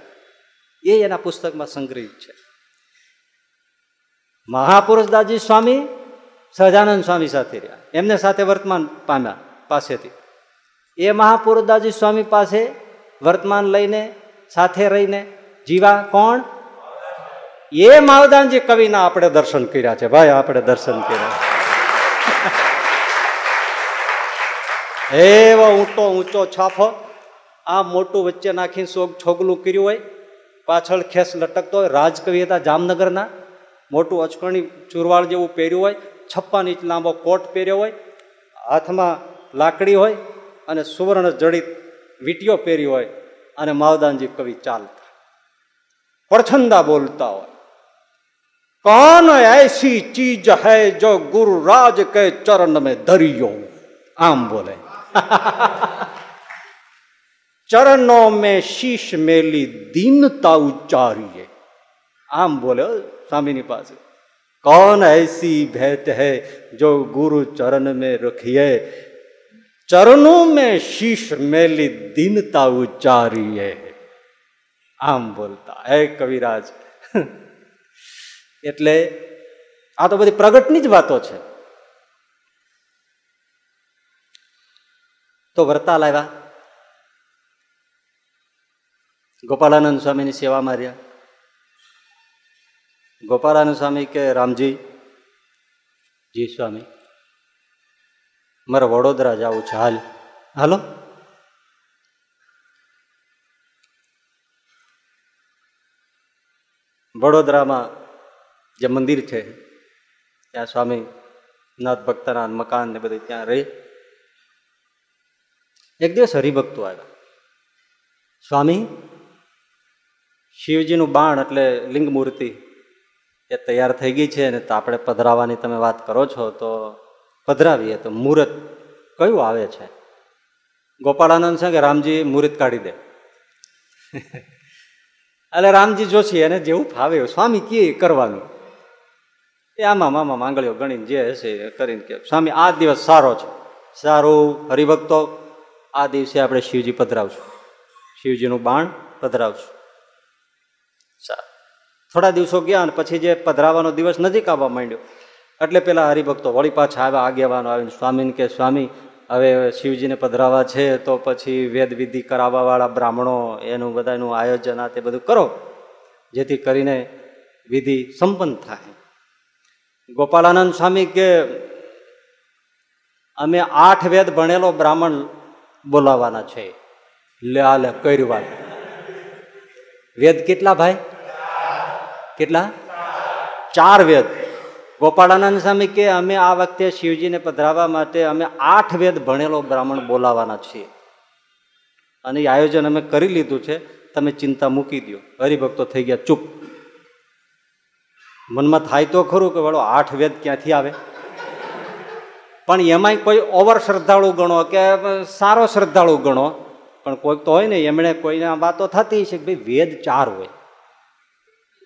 એ એના પુસ્તકમાં સંગ્રહિત છે. મહાપુરુષદાસજી સ્વામી સહજાનંદ સ્વામી સાથે રહ્યા. એમને સાથે વર્તમાન પામ્યા પાસેથી. એ મહાપુરુષદાસજી સ્વામી પાસે વર્તમાન લઈને સાથે રહીને જીવા કોણ? એ માવદાનજી કવિના આપણે દર્શન કર્યા છે. ભાઈ, આપણે દર્શન કર્યા. એવો ઊંટો ઊંચો છાફો આ મોટું વચ્ચે નાખીને શોક છોગલું કર્યું હોય, પાછળ ખેસ લટકતો હોય, રાજકવિ હતા જામનગરના મોટું અચકણી ચુરવાળ જેવું પહેર્યું હોય, છપ્પન ઇંચ લાંબો કોટ પહેર્યો હોય, હાથમાં લાકડી હોય અને સુવર્ણ જડિત વીટીઓ પહેરી હોય અને માવદાનજી કવિ ચાલતા. પરછંદા બોલતા હોય, કોન એસી ચીજ હૈ જો ગુરુ રાજ કે ચરણ મેં ધરિયો આમ બોલે. ચરણો મેં શીશ મેલી દીનતા ઉચ્ચારીએ. આમ બોલે સ્વામીની પાસે કોણ એસી ભેટ હૈ જો ગુરુ ચરણ મેં રખીએ? ચરણો મેં શીશ મેલી દિનતા ઉચ્ચારીએ. આમ બોલતા. હે કવિરાજ, એટલે આ તો બધી પ્રગટની જ વાતો છે. તો વર્તાલ આવ્યા. ગોપાલાનંદ સ્વામીની સેવામાં રહ્યા. ગોપાલાનંદ સ્વામી કે રામજી? જી સ્વામી. મારે વડોદરા જવું છે હાલ. હાલો. વડોદરામાં જે મંદિર છે ત્યાં સ્વામી નાથ ભક્તના મકાન ને બધું ત્યાં રહી. એક દિવસ હરિભક્તો આવ્યા. સ્વામી શિવજીનું બાણ એટલે લિંગ મૂર્તિ એ તૈયાર થઈ ગઈ છે ને તો આપણે પધરાવાની તમે વાત કરો છો તો પધરાવીએ. તો મુહૂર્ત કયું આવે છે? ગોપાળાનંદ છે કે રામજી મુહૂર્ત કાઢી દે? એટલે રામજી જોશી એને જેવું ફાવે સ્વામી કે કરવાનું? એ આમાં મામા માંગળીઓ ગણીને જે હશે કરીને કે સ્વામી આ દિવસ સારો છે. સારું હરિભક્તો આ દિવસે આપણે શિવજી પધરાવશું. શિવજીનું બાણ પધરાવશું. સારું. થોડા દિવસો ગયા અને પછી જે પધરાવાનો દિવસ નજીક આવવા માંડ્યો. એટલે પેલા હરિભક્તો વળી પાછા આવ્યા, આગેવાનો આવીને, સ્વામીને કે, સ્વામી, હવે શિવજીને પધરાવા છે તો પછી વેદ વિધિ કરાવવાવાળા બ્રાહ્મણો, એનું બધાનું આયોજન આ તે બધું કરો. જેથી કરીને વિધિ સંપન્ન થાય. ગોપાલાનંદ સ્વામી કે, અમે આઠ વેદ ભણેલો બ્રાહ્મણ બોલાવવાના છે. લે, આ લે, કર્યું વાત. વેદ કેટલા ભાઈ? કેટલા? ચાર વેદ. ગોપાળાનંદ સ્વામી કે અમે આ વખતે શિવજીને પધરાવવા માટે અમે આઠ વેદ ભણેલો બ્રાહ્મણ બોલાવાના છીએ. અને એ આયોજન અમે કરી લીધું છે. તમે ચિંતા મૂકી દો હરિભક્તો થઈ ગયા. ચૂપ. મનમાં થાય તો ખરું કે વળો આઠ વેદ ક્યાંથી આવે? પણ એમાંય કોઈ ઓવર શ્રદ્ધાળુ ગણો કે સારો શ્રદ્ધાળુ ગણો. પણ કોઈક તો હોય ને, એમણે કોઈને વાતો થતી છે કે ભાઈ વેદ ચાર હોય.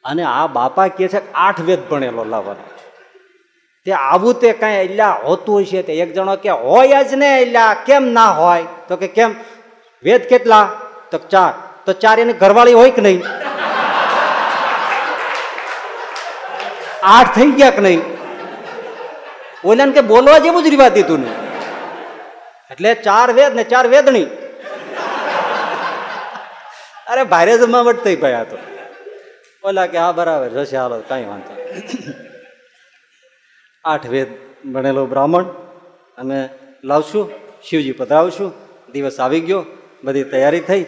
અને આ બાપા કહે છે આઠ વેદ ભણેલો લાવવાનો. તે આવું તે કાંઈ એટલા હોતું છે તે એક જણો કે હોય જ ને એલા કેમ ના હોય? તો કે કેમ? વેદ કેટલા? તો ચાર. તો ચાર એની ઘરવાળી હોય કે નહીં? આઠ થઈ ગયા કે નહીં? ઓલાને કે બોલવા જેવું જ રીવા દીધું નહીં એટલે ચાર વેદ ને ચાર વેદણી. અરે ભારે જમાવટ થઈ ભાઈ આ તો. ઓલા કે, હા, બરાબર, જશે, હાલો, કાંઈ વાંધો આઠ વેદ ભણેલો બ્રાહ્મણ અમે લાવશું, શિવજી પધરાવશું, દિવસ આવી ગયો, બધી તૈયારી થઈ.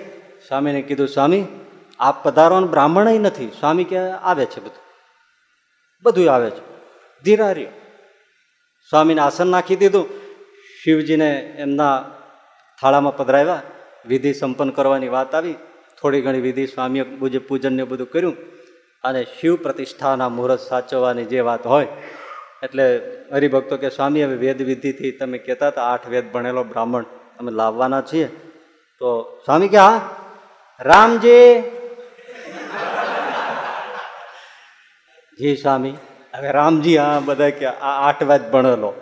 સ્વામીને કીધું, સ્વામી, આપ પધારો બ્રાહ્મણ નથી. સ્વામી કે, આવે છે બધું. બધું આવે છે. ધીરાર્યો સ્વામીને આસન નાખી દીધું. શિવજીને એમના થાળામાં પધરાવ્યા. વિધિ સંપન્ન કરવાની વાત આવી. થોડી ઘણી વિધિ સ્વામીએ પૂજે પૂજન ને બધું કર્યું. અને શિવ પ્રતિષ્ઠાના મુહૂર્ત સાચવવાની જે વાત હોય, એટલે હરિભક્તો કે સ્વામી, હવે વેદ વિધિથી તમે કહેતા હતા, આઠ વેદ ભણેલો બ્રાહ્મણ, અમે લાવવાના છીએ. તો સ્વામી કે, હા, રામજી. જી સ્વામી, હવે રામજી, હા, બધા કે, આ આઠ વેદ ભણેલો.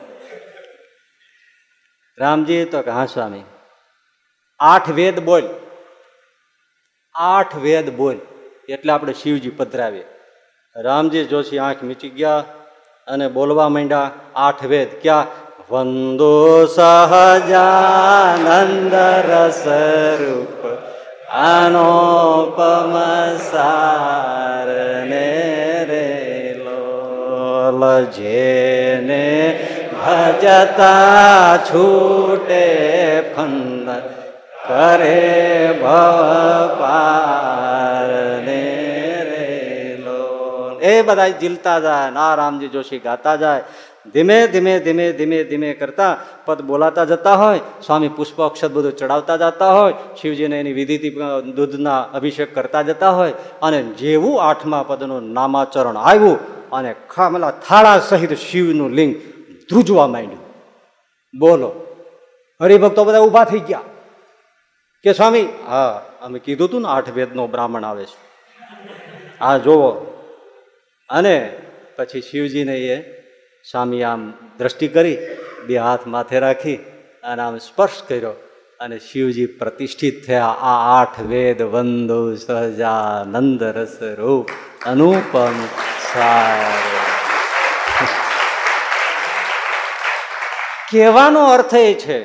રામજી તો કે, હા, સ્વામી. આઠ વેદ બોલ. આઠ વેદ બોલ. એટલે આપણે શિવજી પધરાવીએ. રામજી જોશી આંખ મીચી ગયા અને બોલવા માંડ્યા, આઠ વેદ ક્યાં? વંદો સહજાનંદ રસ રૂપ આનોપમ સાર ને રે લોલ જેને ભજતા છૂટે ફંદ, કરે ભવ પાર ને રે લોલ એ બધા ઝીલતા જાય, ના રામજી જોશી ગાતા જાય. ધીમે ધીમે ધીમે ધીમે ધીમે કરતા પદ બોલાતા જતા હોય, સ્વામી પુષ્પ અક્ષર બધું ચડાવતા જતા હોય, શિવજીને એની વિધિથી દૂધના અભિષેક કરતા જતા હોય અને જેવું આઠમા પદનું નામાચરણ આવ્યું અને ખામલા થાળા સહિત શિવનું લિંગ ધ્રુજવા માંડ્યું. બોલો, હરિભક્તો બધા ઊભા થઈ ગયા. કે સ્વામી, હા, અમે કીધું હતું ને આઠ વેદનો બ્રાહ્મણ આવે છે. આ જોવો. અને પછી શિવજીને એ સ્વામી આમ દ્રષ્ટિ કરી, બે હાથ માથે રાખી અને આમ સ્પર્શ કર્યો અને શિવજી પ્રતિષ્ઠિત થયા. આ આઠ વેદ વંદો સહજાનંદ રસ રૂપ અનુપમ સાર. કહેવાનો અર્થ એ છે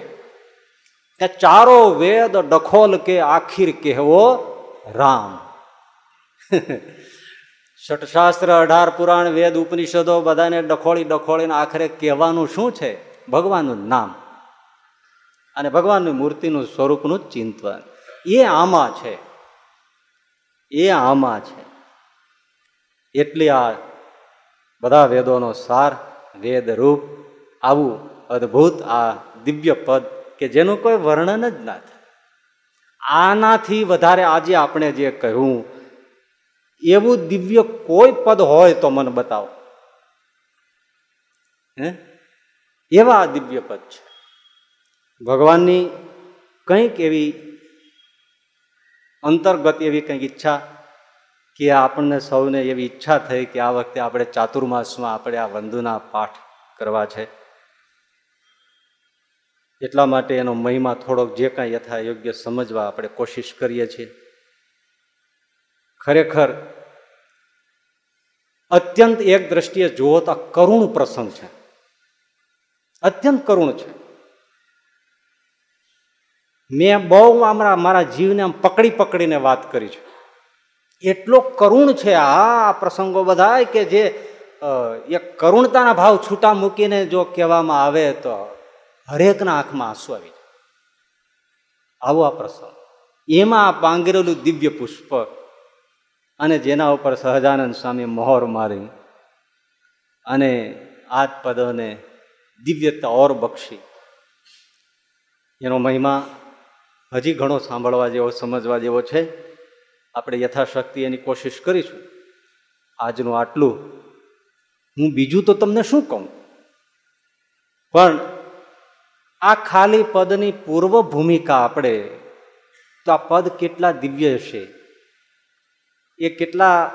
કે ચારો વેદ ડખોલ કે આખીર કહેવો રામ. ષટશાસ્ત્ર, અઢાર પુરાણ, વેદ, ઉપનિષદો બધાને ડખોળી ડખોળીને આખરે કહેવાનું શું છે? ભગવાનનું નામ. અને ભગવાનની મૂર્તિનું સ્વરૂપનું ચિંતન. એ આમાં છે. એ આમાં છે. એટલે આ બધા વેદોનો સાર વેદ રૂપ આવું અદ્ભુત આ દિવ્ય પદ કે જેનું કોઈ વર્ણન જ ના થાય. આનાથી વધારે આજે આપણે જે કહ્યું એવું દિવ્ય કોઈ પદ હોય તો મને બતાવો. હે? એવા આ દિવ્ય પદ છે. ભગવાનની કંઈક એવી અંતર્ગત એવી કંઈક ઈચ્છા કે આપણને સૌને એવી ઈચ્છા થઈ કે આ વખતે આપણે ચાતુર્માસમાં આપણે આ વંદુના પાઠ કરવા છે. એટલા માટે એનો મહિમા થોડોક જે કાંઈ યથા યોગ્ય સમજવા આપણે કોશિશ કરીએ છીએ. ખરેખર અત્યંત એક દ્રષ્ટિએ જુઓ તો આ કરુણ પ્રસંગ છે. અત્યંત કરુણ છે. મેં બહુ આમરા, મારા જીવને આમ પકડી પકડીને વાત કરી છે. એટલો કરુણ છે આ પ્રસંગો બધા કે જે એક કરુણતાના ભાવ છૂટા મૂકીને જો કહેવામાં આવે તો હરેકના આંખમાં આંસુ આવી જાય. આવો આ પ્રસંગ. એમાં આ પાંગરેલું દિવ્ય પુષ્પ અને જેના ઉપર સહજાનંદ સ્વામી મોહર મારી અને આ પદોને દિવ્યતા ઓર બક્ષી. એનો મહિમા હજી ઘણો સાંભળવા જેવો, સમજવા જેવો છે. આપણે યથાશક્તિ એની કોશિશ કરીશું. આજનું આટલું. હું બીજું તો તમને શું કહું? પણ આ ખાલી પદની પૂર્વ ભૂમિકા આપણે, તો આ પદ કેટલા દિવ્ય હશે એ કેટલા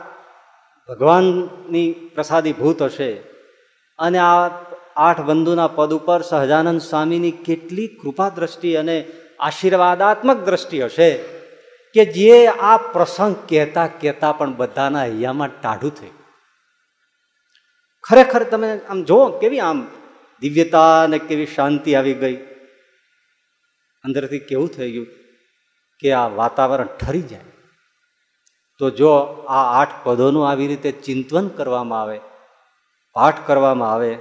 ભગવાનની પ્રસાદીભૂત હશે. અને આ આઠ બંધુના પદ ઉપર સહજાનંદ સ્વામીની કેટલી કૃપા દ્રષ્ટિ અને આશીર્વાદાત્મક દ્રષ્ટિ હશે કે જે આ પ્રસંગ કહેતા કહેતા પણ બધાના હૈયામાં ટાઢું થયું ખરેખર તમે આમ જુઓ કેવી આમ દિવ્યતા અને કેવી શાંતિ આવી ગઈ. અંદરથી કેવું થઈ ગયું કે આ વાતાવરણ ઠરી જાય. તો જો આ આઠ પદોનું આવી રીતે ચિંતન કરવામાં આવે, પાઠ કરવામાં આવે,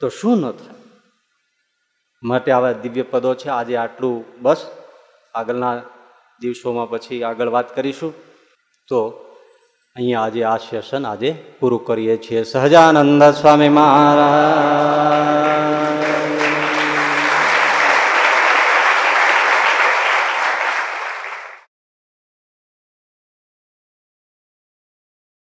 તો શું ન થાય? માટે આવા દિવ્ય પદો છે. આજે આટલું. બસ. આગળના દિવસોમાં પછી આગળ વાત કરીશું. તો અહીંયા આજે આ સેશન આજે પૂરું કરીએ છીએ. સહજાનંદ સ્વામી મહારાજ.